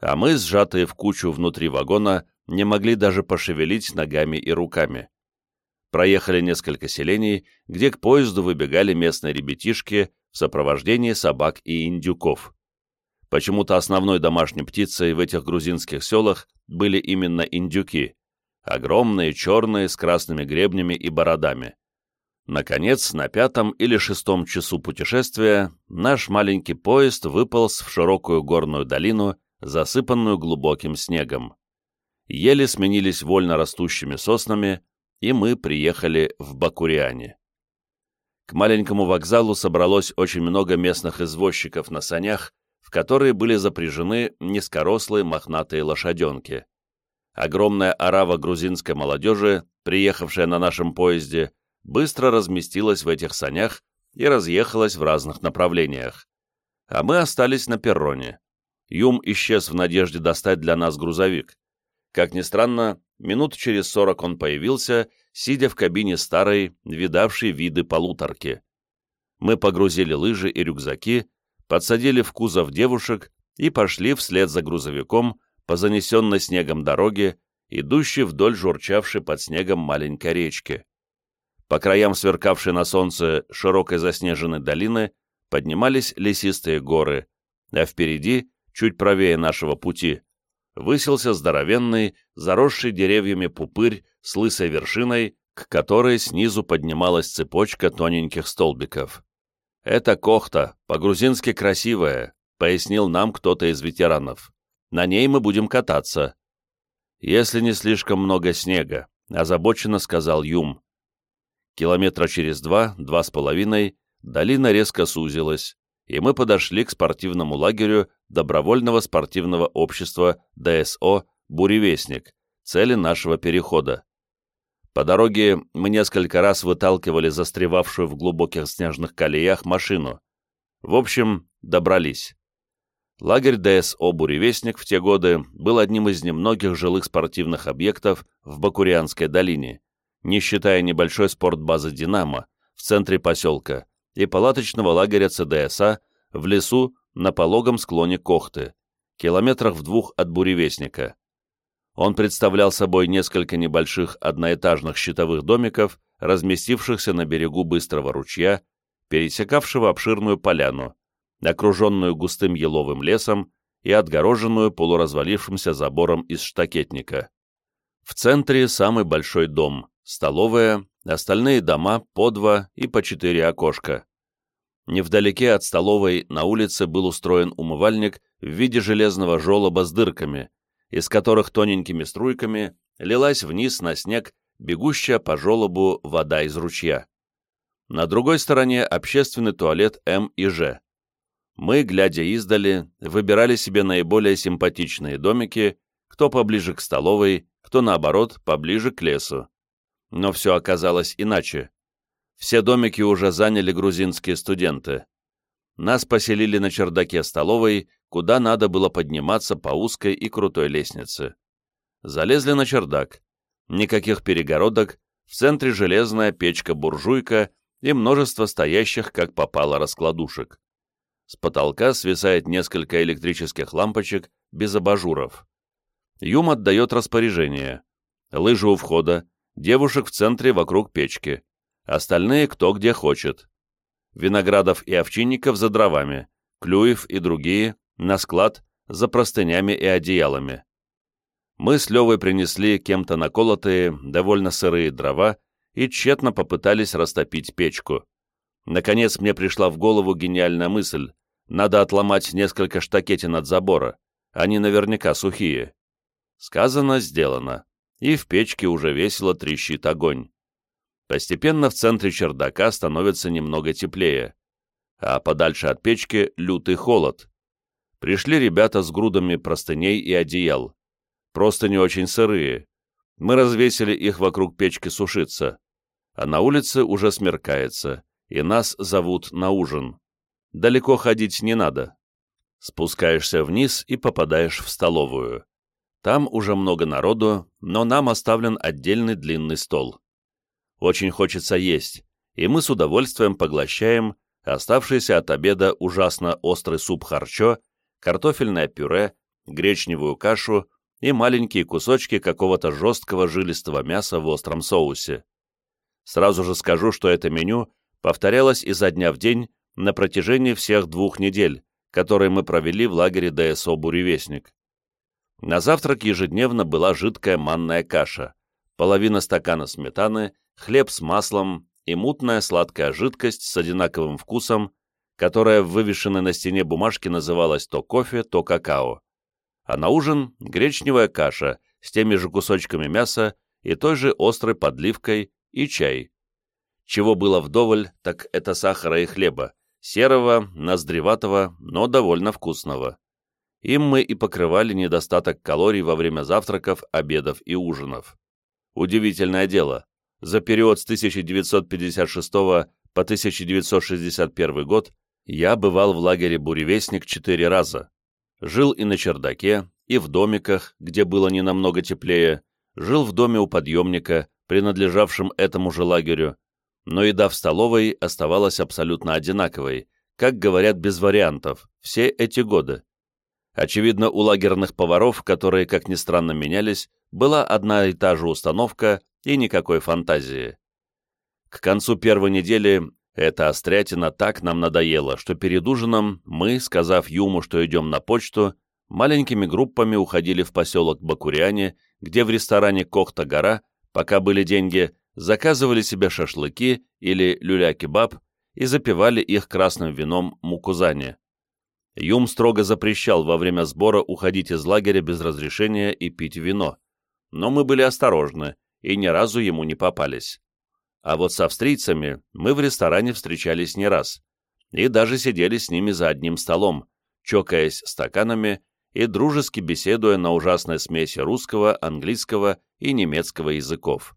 А мы, сжатые в кучу внутри вагона, не могли даже пошевелить ногами и руками. Проехали несколько селений, где к поезду выбегали местные ребятишки в сопровождении собак и индюков. Почему-то основной домашней птицей в этих грузинских селах были именно индюки, огромные, черные, с красными гребнями и бородами. Наконец, на пятом или шестом часу путешествия наш маленький поезд выполз в широкую горную долину, засыпанную глубоким снегом. Ели сменились вольно растущими соснами, и мы приехали в Бакуриане. К маленькому вокзалу собралось очень много местных извозчиков на санях, которые были запряжены низкорослые мохнатые лошаденки. Огромная орава грузинской молодежи, приехавшая на нашем поезде, быстро разместилась в этих санях и разъехалась в разных направлениях. А мы остались на перроне. Юм исчез в надежде достать для нас грузовик. Как ни странно, минут через сорок он появился, сидя в кабине старой, видавшей виды полуторки. Мы погрузили лыжи и рюкзаки, подсадили в кузов девушек и пошли вслед за грузовиком по занесенной снегом дороге, идущей вдоль журчавшей под снегом маленькой речки. По краям сверкавшей на солнце широкой заснеженной долины поднимались лесистые горы, а впереди, чуть правее нашего пути, высился здоровенный, заросший деревьями пупырь с лысой вершиной, к которой снизу поднималась цепочка тоненьких столбиков. «Это кохта, по-грузински красивая», — пояснил нам кто-то из ветеранов. На ней мы будем кататься. Если не слишком много снега, озабоченно сказал Юм. Километра через два, два с половиной, долина резко сузилась, и мы подошли к спортивному лагерю добровольного спортивного общества ДСО «Буревестник», цели нашего перехода. По дороге мы несколько раз выталкивали застревавшую в глубоких снежных колеях машину. В общем, добрались. Лагерь ДСО «Буревестник» в те годы был одним из немногих жилых спортивных объектов в Бакурианской долине, не считая небольшой спортбазы «Динамо» в центре поселка и палаточного лагеря ЦДСА в лесу на пологом склоне Кохты, километрах в двух от Буревестника. Он представлял собой несколько небольших одноэтажных щитовых домиков, разместившихся на берегу быстрого ручья, пересекавшего обширную поляну, окруженную густым еловым лесом и отгороженную полуразвалившимся забором из штакетника. В центре самый большой дом, столовая, остальные дома по два и по четыре окошка. Невдалеке от столовой на улице был устроен умывальник в виде железного желоба с дырками, из которых тоненькими струйками лилась вниз на снег бегущая по желобу вода из ручья. На другой стороне общественный туалет М и Ж. Мы, глядя издали, выбирали себе наиболее симпатичные домики, кто поближе к столовой, кто, наоборот, поближе к лесу. Но все оказалось иначе. Все домики уже заняли грузинские студенты. Нас поселили на чердаке столовой, куда надо было подниматься по узкой и крутой лестнице. Залезли на чердак. Никаких перегородок, в центре железная печка-буржуйка и множество стоящих, как попало, раскладушек. С потолка свисает несколько электрических лампочек без абажуров. Юм отдает распоряжение. Лыжи у входа, девушек в центре вокруг печки. Остальные кто где хочет. Виноградов и овчинников за дровами. Клюев и другие на склад за простынями и одеялами. Мы с Левой принесли кем-то наколотые, довольно сырые дрова и тщетно попытались растопить печку. Наконец мне пришла в голову гениальная мысль. Надо отломать несколько штакетин от забора. Они наверняка сухие. Сказано, сделано. И в печке уже весело трещит огонь. Постепенно в центре чердака становится немного теплее, а подальше от печки лютый холод. Пришли ребята с грудами простыней и одеял. Просто не очень сырые. Мы развесили их вокруг печки сушиться. А на улице уже смеркается, и нас зовут на ужин. Далеко ходить не надо. Спускаешься вниз и попадаешь в столовую. Там уже много народу, но нам оставлен отдельный длинный стол. Очень хочется есть, и мы с удовольствием поглощаем оставшийся от обеда ужасно острый суп харчо, картофельное пюре, гречневую кашу и маленькие кусочки какого-то жесткого жилистого мяса в остром соусе. Сразу же скажу, что это меню повторялось изо дня в день на протяжении всех двух недель, которые мы провели в лагере ДСО «Буревестник». На завтрак ежедневно была жидкая манная каша, половина стакана сметаны хлеб с маслом и мутная сладкая жидкость с одинаковым вкусом, которая в вывешенной на стене бумажке называлась то кофе, то какао. А на ужин гречневая каша с теми же кусочками мяса и той же острой подливкой и чай. Чего было вдоволь, так это сахара и хлеба, серого, ноздреватого, но довольно вкусного. Им мы и покрывали недостаток калорий во время завтраков, обедов и ужинов. Удивительное дело, за период с 1956 по 1961 год я бывал в лагере «Буревестник» четыре раза. Жил и на чердаке, и в домиках, где было не намного теплее, жил в доме у подъемника, принадлежавшем этому же лагерю, но еда в столовой оставалась абсолютно одинаковой, как говорят без вариантов, все эти годы. Очевидно, у лагерных поваров, которые, как ни странно, менялись, была одна и та же установка и никакой фантазии. К концу первой недели эта острятина так нам надоела, что перед ужином мы, сказав Юму, что идем на почту, маленькими группами уходили в поселок Бакуряне, где в ресторане «Кохта-гора», пока были деньги, заказывали себе шашлыки или люля-кебаб и запивали их красным вином мукузани. Юм строго запрещал во время сбора уходить из лагеря без разрешения и пить вино. Но мы были осторожны и ни разу ему не попались. А вот с австрийцами мы в ресторане встречались не раз, и даже сидели с ними за одним столом, чокаясь стаканами и дружески беседуя на ужасной смеси русского, английского и немецкого языков.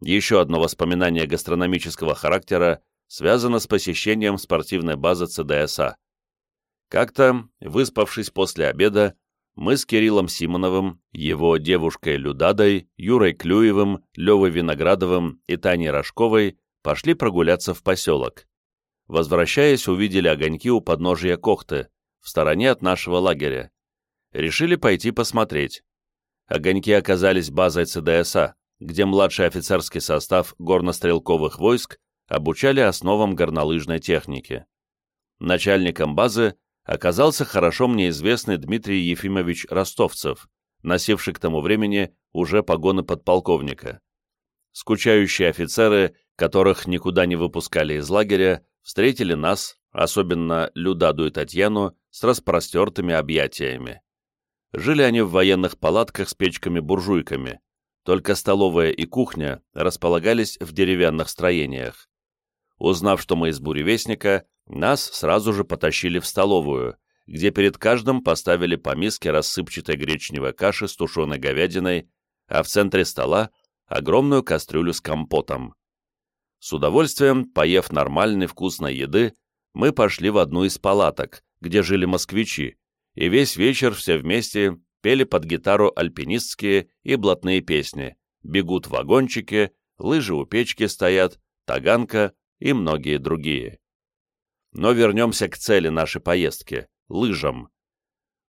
Еще одно воспоминание гастрономического характера связано с посещением спортивной базы ЦДСА. Как-то, выспавшись после обеда, мы с Кириллом Симоновым, его девушкой Людадой, Юрой Клюевым, Левой Виноградовым и Таней Рожковой пошли прогуляться в поселок. Возвращаясь, увидели огоньки у подножия Кохты, в стороне от нашего лагеря. Решили пойти посмотреть. Огоньки оказались базой ЦДСА, где младший офицерский состав горнострелковых войск обучали основам горнолыжной техники. Начальником базы оказался хорошо мне известный Дмитрий Ефимович Ростовцев, носивший к тому времени уже погоны подполковника. Скучающие офицеры, которых никуда не выпускали из лагеря, встретили нас, особенно Людаду и Татьяну, с распростертыми объятиями. Жили они в военных палатках с печками-буржуйками, только столовая и кухня располагались в деревянных строениях. Узнав, что мы из буревестника, нас сразу же потащили в столовую, где перед каждым поставили по миске рассыпчатой гречневой каши с тушеной говядиной, а в центре стола — огромную кастрюлю с компотом. С удовольствием, поев нормальной вкусной еды, мы пошли в одну из палаток, где жили москвичи, и весь вечер все вместе пели под гитару альпинистские и блатные песни, бегут вагончики, лыжи у печки стоят, таганка и многие другие. Но вернемся к цели нашей поездки — лыжам.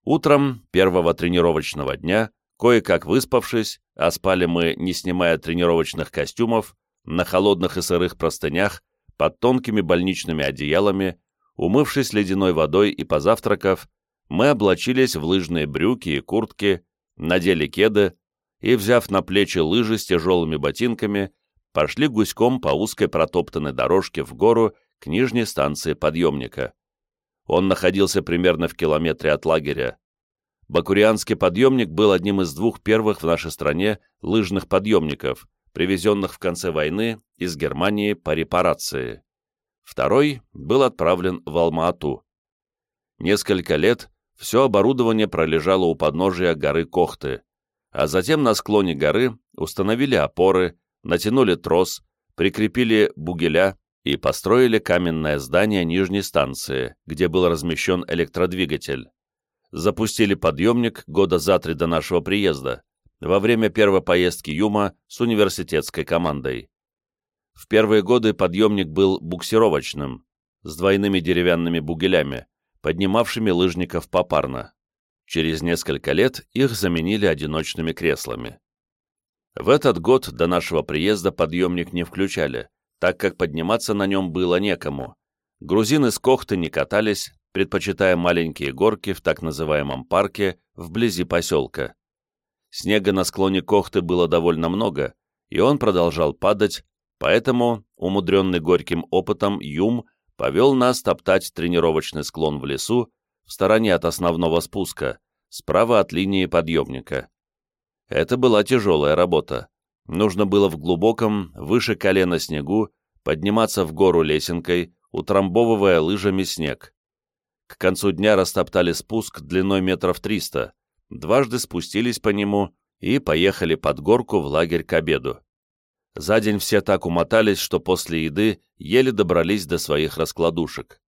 Утром первого тренировочного дня, кое-как выспавшись, а спали мы, не снимая тренировочных костюмов, на холодных и сырых простынях, под тонкими больничными одеялами, Умывшись ледяной водой и позавтракав, мы облачились в лыжные брюки и куртки, надели кеды и, взяв на плечи лыжи с тяжелыми ботинками, пошли гуськом по узкой протоптанной дорожке в гору к нижней станции подъемника. Он находился примерно в километре от лагеря. Бакурианский подъемник был одним из двух первых в нашей стране лыжных подъемников, привезенных в конце войны из Германии по репарации. Второй был отправлен в Алма-Ату. Несколько лет все оборудование пролежало у подножия горы Кохты, а затем на склоне горы установили опоры, натянули трос, прикрепили бугеля и построили каменное здание нижней станции, где был размещен электродвигатель. Запустили подъемник года за три до нашего приезда, во время первой поездки Юма с университетской командой. В первые годы подъемник был буксировочным, с двойными деревянными бугелями, поднимавшими лыжников попарно. Через несколько лет их заменили одиночными креслами. В этот год до нашего приезда подъемник не включали, так как подниматься на нем было некому. Грузины с Кохты не катались, предпочитая маленькие горки в так называемом парке вблизи поселка. Снега на склоне Кохты было довольно много, и он продолжал падать, поэтому, умудренный горьким опытом, Юм повел нас топтать тренировочный склон в лесу в стороне от основного спуска, справа от линии подъемника. Это была тяжелая работа. Нужно было в глубоком, выше колена снегу, подниматься в гору лесенкой, утрамбовывая лыжами снег. К концу дня растоптали спуск длиной метров триста, дважды спустились по нему и поехали под горку в лагерь к обеду. За день все так умотались, что после еды еле добрались до своих раскладушек.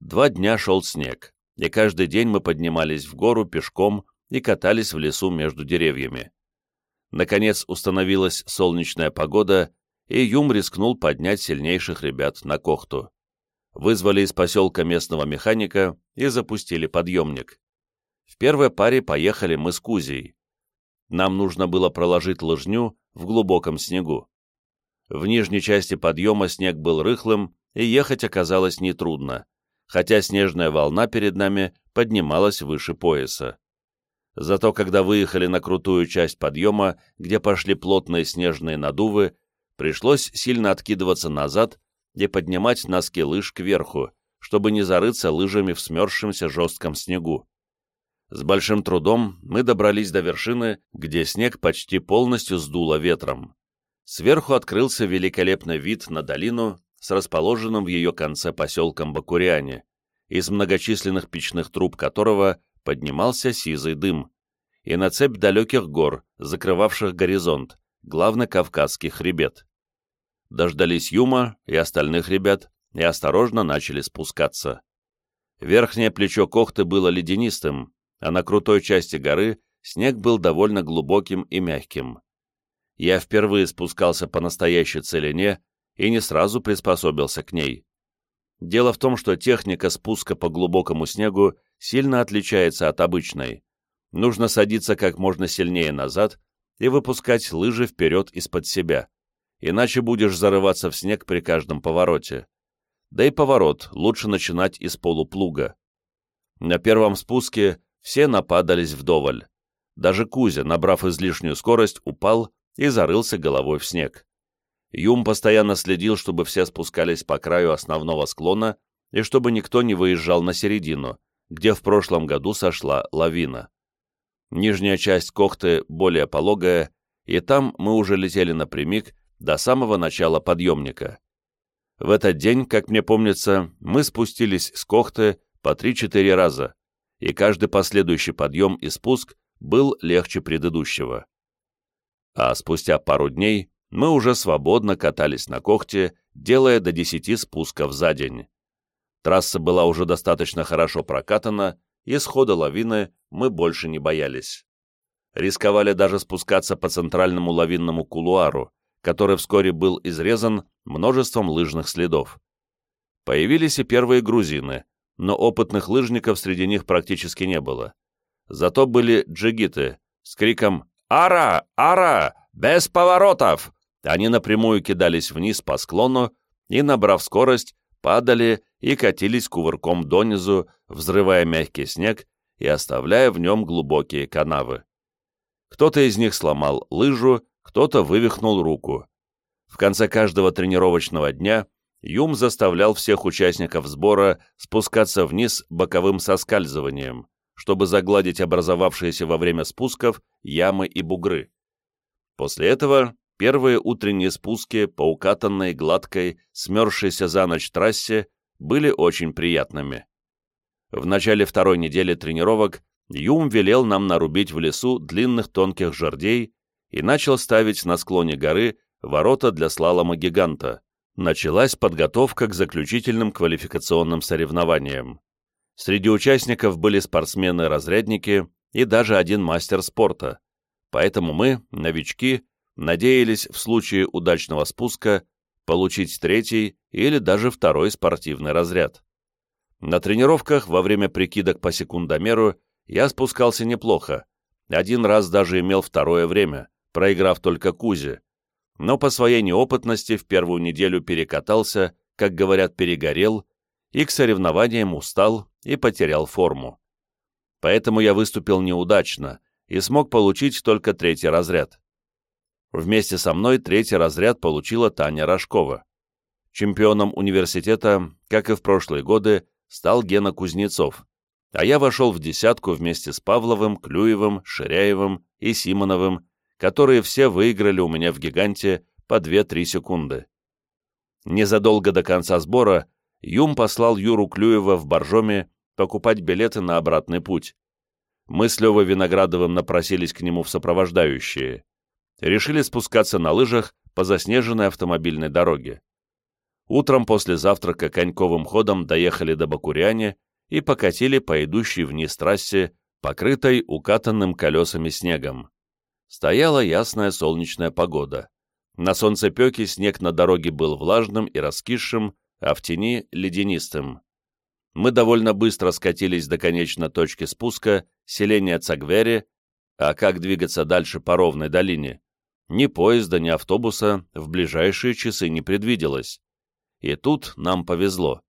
Два дня шел снег, и каждый день мы поднимались в гору пешком и катались в лесу между деревьями. Наконец установилась солнечная погода, и Юм рискнул поднять сильнейших ребят на кохту. Вызвали из поселка местного механика и запустили подъемник. В первой паре поехали мы с Кузей. Нам нужно было проложить лыжню в глубоком снегу. В нижней части подъема снег был рыхлым, и ехать оказалось нетрудно, хотя снежная волна перед нами поднималась выше пояса. Зато когда выехали на крутую часть подъема, где пошли плотные снежные надувы, пришлось сильно откидываться назад и поднимать носки лыж кверху, чтобы не зарыться лыжами в смерзшемся жестком снегу. С большим трудом мы добрались до вершины, где снег почти полностью сдуло ветром. Сверху открылся великолепный вид на долину с расположенным в ее конце поселком Бакуриане, из многочисленных печных труб которого поднимался сизый дым, и на цепь далеких гор, закрывавших горизонт, главный Кавказский хребет. Дождались Юма и остальных ребят и осторожно начали спускаться. Верхнее плечо Кохты было ледянистым, а на крутой части горы снег был довольно глубоким и мягким. Я впервые спускался по настоящей целине и не сразу приспособился к ней. Дело в том, что техника спуска по глубокому снегу сильно отличается от обычной. Нужно садиться как можно сильнее назад и выпускать лыжи вперед из-под себя, иначе будешь зарываться в снег при каждом повороте. Да и поворот лучше начинать из полуплуга. На первом спуске все нападались вдоволь. Даже Кузя, набрав излишнюю скорость, упал и зарылся головой в снег. Юм постоянно следил, чтобы все спускались по краю основного склона и чтобы никто не выезжал на середину, где в прошлом году сошла лавина. Нижняя часть Кохты более пологая, и там мы уже летели напрямик до самого начала подъемника. В этот день, как мне помнится, мы спустились с Кохты по 3-4 раза, и каждый последующий подъем и спуск был легче предыдущего. А спустя пару дней мы уже свободно катались на Кохте, делая до 10 спусков за день. Трасса была уже достаточно хорошо прокатана, и схода лавины мы больше не боялись. Рисковали даже спускаться по центральному лавинному кулуару, который вскоре был изрезан множеством лыжных следов. Появились и первые грузины, но опытных лыжников среди них практически не было. Зато были джигиты с криком «Ара! Ара! Без поворотов!» Они напрямую кидались вниз по склону и, набрав скорость, падали и катились кувырком донизу, взрывая мягкий снег и оставляя в нем глубокие канавы. Кто-то из них сломал лыжу, кто-то вывихнул руку. В конце каждого тренировочного дня Юм заставлял всех участников сбора спускаться вниз боковым соскальзыванием, чтобы загладить образовавшиеся во время спусков ямы и бугры. После этого первые утренние спуски по укатанной, гладкой, смерзшейся за ночь трассе были очень приятными. В начале второй недели тренировок Юм велел нам нарубить в лесу длинных тонких жердей и начал ставить на склоне горы ворота для слалома гиганта. Началась подготовка к заключительным квалификационным соревнованиям. Среди участников были спортсмены-разрядники и даже один мастер спорта, поэтому мы, новички, надеялись в случае удачного спуска получить третий или даже второй спортивный разряд. На тренировках во время прикидок по секундомеру я спускался неплохо, один раз даже имел второе время, проиграв только Кузе, но по своей неопытности в первую неделю перекатался, как говорят, перегорел, и к соревнованиям устал и потерял форму. Поэтому я выступил неудачно и смог получить только третий разряд. Вместе со мной третий разряд получила Таня Рожкова. Чемпионом университета, как и в прошлые годы, стал Гена Кузнецов, а я вошел в десятку вместе с Павловым, Клюевым, Ширяевым и Симоновым, которые все выиграли у меня в «Гиганте» по 2-3 секунды. Незадолго до конца сбора Юм послал Юру Клюева в Боржоме покупать билеты на обратный путь. Мы с Левой Виноградовым напросились к нему в сопровождающие. Решили спускаться на лыжах по заснеженной автомобильной дороге. Утром после завтрака коньковым ходом доехали до Бакуряне и покатили по идущей вниз трассе, покрытой укатанным колесами снегом. Стояла ясная солнечная погода. На солнцепеке снег на дороге был влажным и раскисшим, а в тени — ледянистым. Мы довольно быстро скатились до конечной точки спуска, селения Цагвери, а как двигаться дальше по ровной долине? Ни поезда, ни автобуса в ближайшие часы не предвиделось. И тут нам повезло.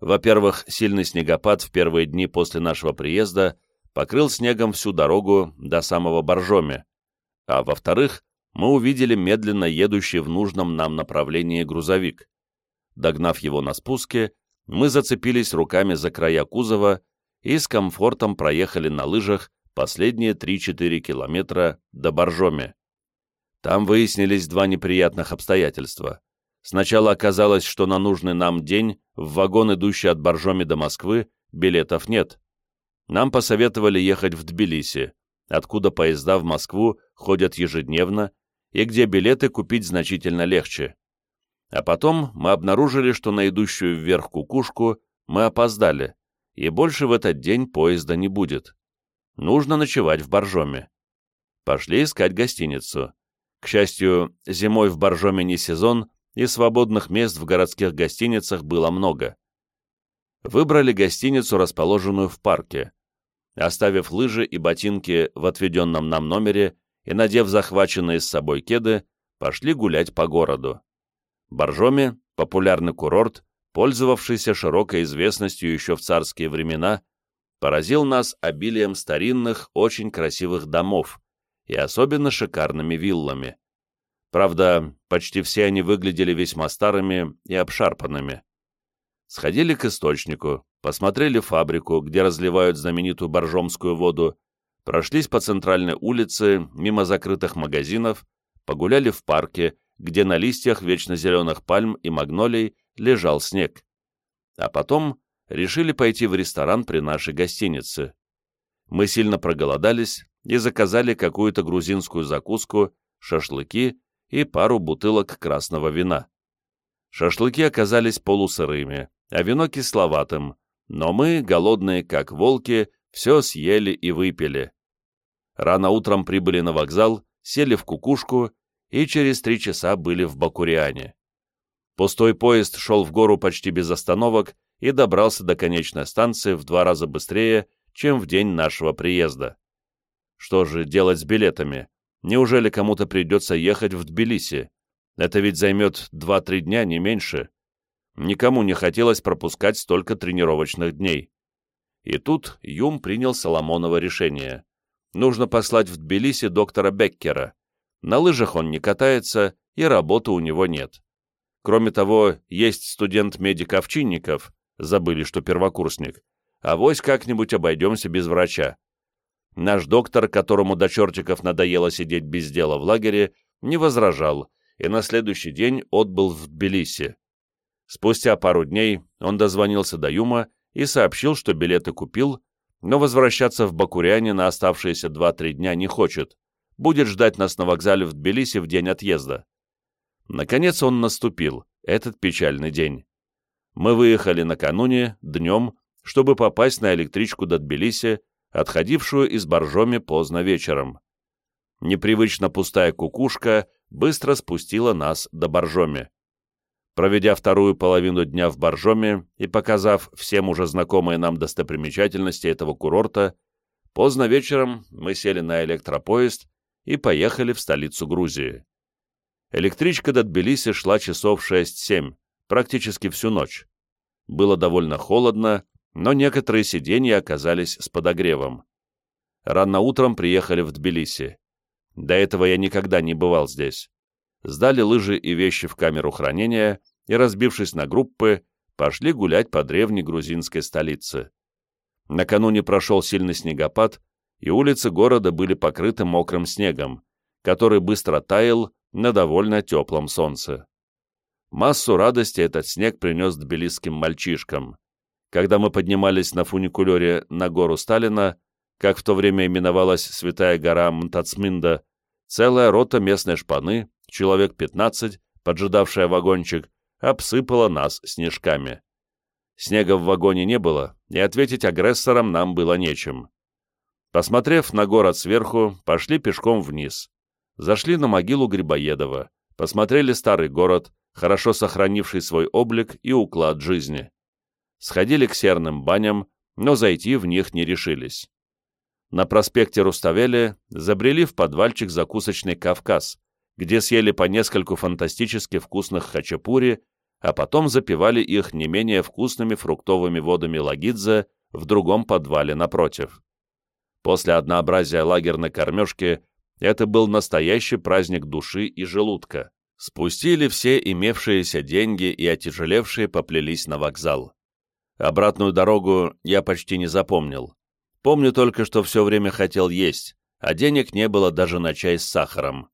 Во-первых, сильный снегопад в первые дни после нашего приезда покрыл снегом всю дорогу до самого Боржоми, а во-вторых, мы увидели медленно едущий в нужном нам направлении грузовик. Догнав его на спуске, мы зацепились руками за края кузова и с комфортом проехали на лыжах последние 3-4 километра до Боржоми. Там выяснились два неприятных обстоятельства. Сначала оказалось, что на нужный нам день в вагон, идущий от Боржоми до Москвы, билетов нет. Нам посоветовали ехать в Тбилиси, откуда поезда в Москву ходят ежедневно и где билеты купить значительно легче. А потом мы обнаружили, что на идущую вверх кукушку мы опоздали, и больше в этот день поезда не будет. Нужно ночевать в Боржоме. Пошли искать гостиницу. К счастью, зимой в Боржоме не сезон, и свободных мест в городских гостиницах было много. Выбрали гостиницу, расположенную в парке. Оставив лыжи и ботинки в отведенном нам номере и надев захваченные с собой кеды, пошли гулять по городу. Боржоми — популярный курорт, пользовавшийся широкой известностью еще в царские времена, поразил нас обилием старинных, очень красивых домов и особенно шикарными виллами. Правда, почти все они выглядели весьма старыми и обшарпанными. Сходили к источнику, посмотрели фабрику, где разливают знаменитую боржомскую воду, прошлись по центральной улице, мимо закрытых магазинов, погуляли в парке, где на листьях вечно зеленых пальм и магнолий лежал снег. А потом решили пойти в ресторан при нашей гостинице. Мы сильно проголодались и заказали какую-то грузинскую закуску, шашлыки и пару бутылок красного вина. Шашлыки оказались полусырыми, а вино кисловатым, но мы, голодные как волки, все съели и выпили. Рано утром прибыли на вокзал, сели в кукушку и через три часа были в Бакуриане. Пустой поезд шел в гору почти без остановок и добрался до конечной станции в два раза быстрее, чем в день нашего приезда. Что же делать с билетами? Неужели кому-то придется ехать в Тбилиси? Это ведь займет 2-3 дня, не меньше. Никому не хотелось пропускать столько тренировочных дней. И тут Юм принял Соломоново решение. Нужно послать в Тбилиси доктора Беккера. На лыжах он не катается, и работы у него нет. Кроме того, есть студент-медик Овчинников, забыли, что первокурсник, а вось как-нибудь обойдемся без врача. Наш доктор, которому до чертиков надоело сидеть без дела в лагере, не возражал и на следующий день отбыл в Тбилиси. Спустя пару дней он дозвонился до Юма и сообщил, что билеты купил, но возвращаться в Бакуряне на оставшиеся 2-3 дня не хочет, будет ждать нас на вокзале в Тбилиси в день отъезда. Наконец он наступил, этот печальный день. Мы выехали накануне, днем, чтобы попасть на электричку до Тбилиси, отходившую из Боржоми поздно вечером. Непривычно пустая кукушка быстро спустила нас до Боржоми. Проведя вторую половину дня в Боржоме и показав всем уже знакомые нам достопримечательности этого курорта, поздно вечером мы сели на электропоезд и поехали в столицу Грузии. Электричка до Тбилиси шла часов 6-7, практически всю ночь. Было довольно холодно, но некоторые сиденья оказались с подогревом. Рано утром приехали в Тбилиси. До этого я никогда не бывал здесь. Сдали лыжи и вещи в камеру хранения и, разбившись на группы, пошли гулять по древней грузинской столице. Накануне прошел сильный снегопад, и улицы города были покрыты мокрым снегом, который быстро таял на довольно теплом солнце. Массу радости этот снег принес тбилисским мальчишкам. Когда мы поднимались на фуникулере на гору Сталина, как в то время именовалась святая гора Мтацминда, целая рота местной шпаны, человек 15, поджидавшая вагончик, обсыпала нас снежками. Снега в вагоне не было, и ответить агрессорам нам было нечем. Посмотрев на город сверху, пошли пешком вниз. Зашли на могилу Грибоедова, посмотрели старый город, хорошо сохранивший свой облик и уклад жизни. Сходили к серным баням, но зайти в них не решились. На проспекте Руставели забрели в подвальчик закусочный «Кавказ», где съели по нескольку фантастически вкусных хачапури, а потом запивали их не менее вкусными фруктовыми водами Лагидзе в другом подвале напротив. После однообразия лагерной кормежки это был настоящий праздник души и желудка. Спустили все имевшиеся деньги и отяжелевшие поплелись на вокзал. Обратную дорогу я почти не запомнил. Помню только, что все время хотел есть, а денег не было даже на чай с сахаром.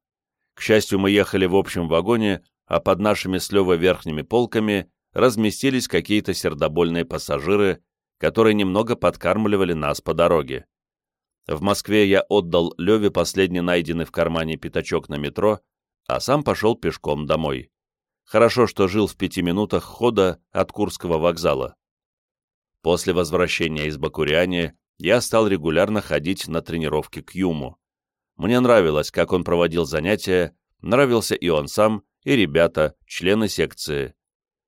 К счастью, мы ехали в общем вагоне, а под нашими с Левой верхними полками разместились какие-то сердобольные пассажиры, которые немного подкармливали нас по дороге. В Москве я отдал Леве последний найденный в кармане пятачок на метро, а сам пошел пешком домой. Хорошо, что жил в пяти минутах хода от Курского вокзала. После возвращения из Бакуряни я стал регулярно ходить на тренировки к Юму. Мне нравилось, как он проводил занятия, нравился и он сам, и ребята, члены секции.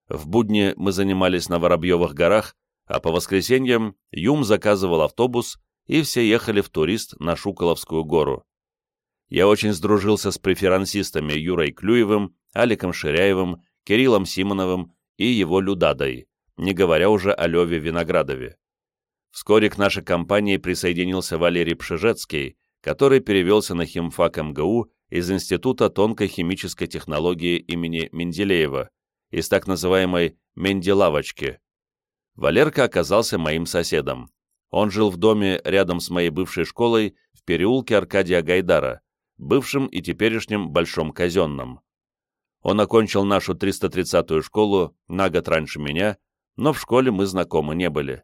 В будни мы занимались на Воробьевых горах, а по воскресеньям Юм заказывал автобус, и все ехали в турист на Шуколовскую гору. Я очень сдружился с преферансистами Юрой Клюевым, Аликом Ширяевым, Кириллом Симоновым и его Людадой, не говоря уже о Леве Виноградове. Вскоре к нашей компании присоединился Валерий Пшижецкий, который перевелся на химфак МГУ из Института тонкой химической технологии имени Менделеева, из так называемой «Менделавочки». Валерка оказался моим соседом. Он жил в доме рядом с моей бывшей школой в переулке Аркадия Гайдара, бывшем и теперешнем Большом Казенном. Он окончил нашу 330-ю школу на год раньше меня, но в школе мы знакомы не были.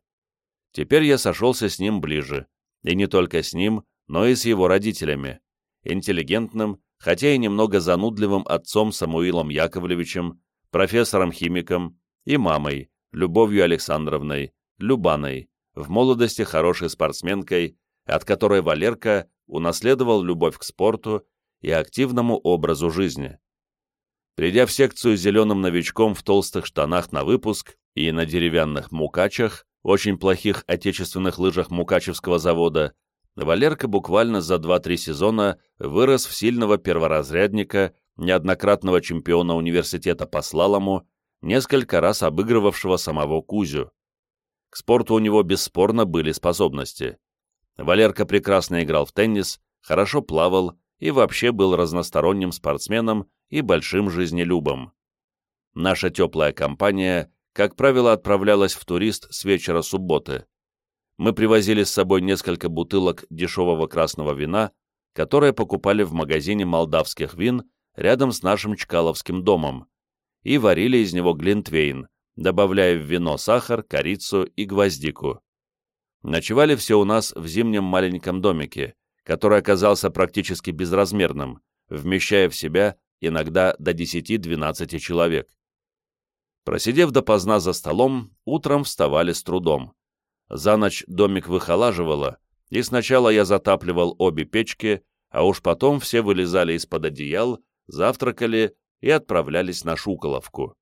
Теперь я сошелся с ним ближе, и не только с ним, но и с его родителями, интеллигентным, хотя и немного занудливым отцом Самуилом Яковлевичем, профессором-химиком и мамой, Любовью Александровной, Любаной, в молодости хорошей спортсменкой, от которой Валерка унаследовал любовь к спорту и активному образу жизни. Придя в секцию зеленым новичком в толстых штанах на выпуск и на деревянных мукачах, очень плохих отечественных лыжах Мукачевского завода, Валерка буквально за 2-3 сезона вырос в сильного перворазрядника, неоднократного чемпиона университета по слалому, несколько раз обыгрывавшего самого Кузю. К спорту у него бесспорно были способности. Валерка прекрасно играл в теннис, хорошо плавал и вообще был разносторонним спортсменом и большим жизнелюбом. Наша теплая компания, как правило, отправлялась в турист с вечера субботы. Мы привозили с собой несколько бутылок дешевого красного вина, которые покупали в магазине молдавских вин рядом с нашим Чкаловским домом, и варили из него глинтвейн, добавляя в вино сахар, корицу и гвоздику. Ночевали все у нас в зимнем маленьком домике, который оказался практически безразмерным, вмещая в себя иногда до 10-12 человек. Просидев допоздна за столом, утром вставали с трудом. За ночь домик выхолаживало, и сначала я затапливал обе печки, а уж потом все вылезали из-под одеял, завтракали и отправлялись на Шуколовку.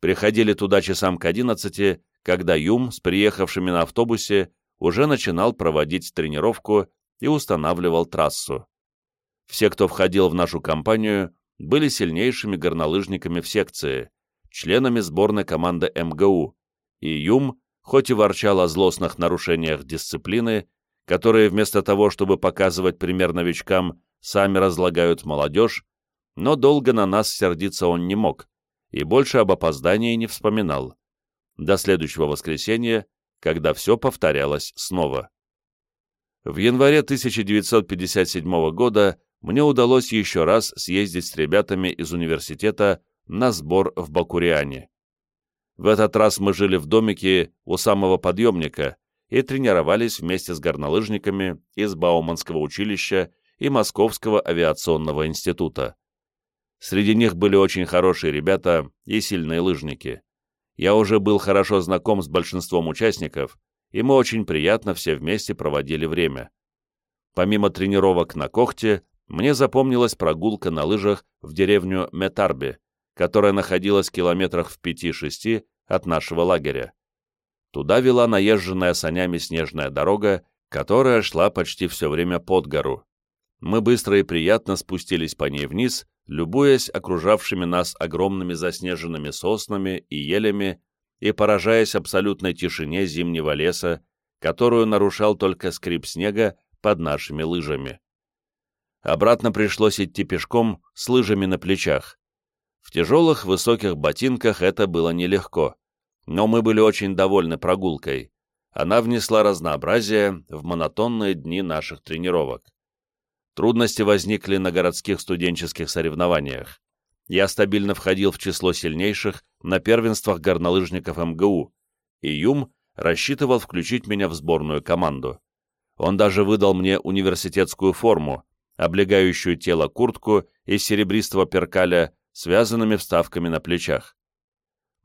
Приходили туда часам к одиннадцати, когда Юм с приехавшими на автобусе уже начинал проводить тренировку и устанавливал трассу. Все, кто входил в нашу компанию, были сильнейшими горнолыжниками в секции, членами сборной команды МГУ, и Юм, хоть и ворчал о злостных нарушениях дисциплины, которые вместо того, чтобы показывать пример новичкам, сами разлагают молодежь, но долго на нас сердиться он не мог, и больше об опоздании не вспоминал. До следующего воскресенья, когда все повторялось снова. В январе 1957 года мне удалось еще раз съездить с ребятами из университета на сбор в Бакуриане. В этот раз мы жили в домике у самого подъемника и тренировались вместе с горнолыжниками из Бауманского училища и Московского авиационного института. Среди них были очень хорошие ребята и сильные лыжники. Я уже был хорошо знаком с большинством участников, и мы очень приятно все вместе проводили время. Помимо тренировок на когте, мне запомнилась прогулка на лыжах в деревню Метарби, которая находилась километрах в 5-6 от нашего лагеря. Туда вела наезженная санями снежная дорога, которая шла почти все время под гору. Мы быстро и приятно спустились по ней вниз, любуясь окружавшими нас огромными заснеженными соснами и елями и поражаясь абсолютной тишине зимнего леса, которую нарушал только скрип снега под нашими лыжами. Обратно пришлось идти пешком с лыжами на плечах. В тяжелых высоких ботинках это было нелегко, но мы были очень довольны прогулкой. Она внесла разнообразие в монотонные дни наших тренировок. Трудности возникли на городских студенческих соревнованиях. Я стабильно входил в число сильнейших на первенствах горнолыжников МГУ, и Юм рассчитывал включить меня в сборную команду. Он даже выдал мне университетскую форму, облегающую тело куртку из серебристого перкаля, связанными вставками на плечах.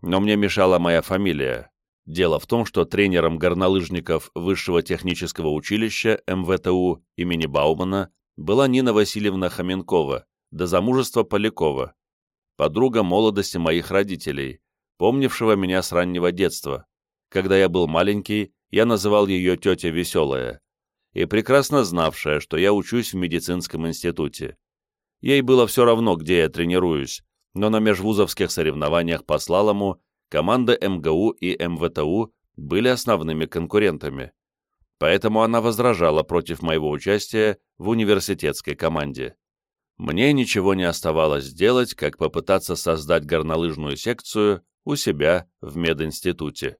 Но мне мешала моя фамилия. Дело в том, что тренером горнолыжников Высшего технического училища МВТУ имени Баумана была Нина Васильевна Хоменкова, до замужества Полякова, подруга молодости моих родителей, помнившего меня с раннего детства. Когда я был маленький, я называл ее тетя Веселая, и прекрасно знавшая, что я учусь в медицинском институте. Ей было все равно, где я тренируюсь, но на межвузовских соревнованиях по слалому команда МГУ и МВТУ были основными конкурентами поэтому она возражала против моего участия в университетской команде. Мне ничего не оставалось делать, как попытаться создать горнолыжную секцию у себя в мединституте.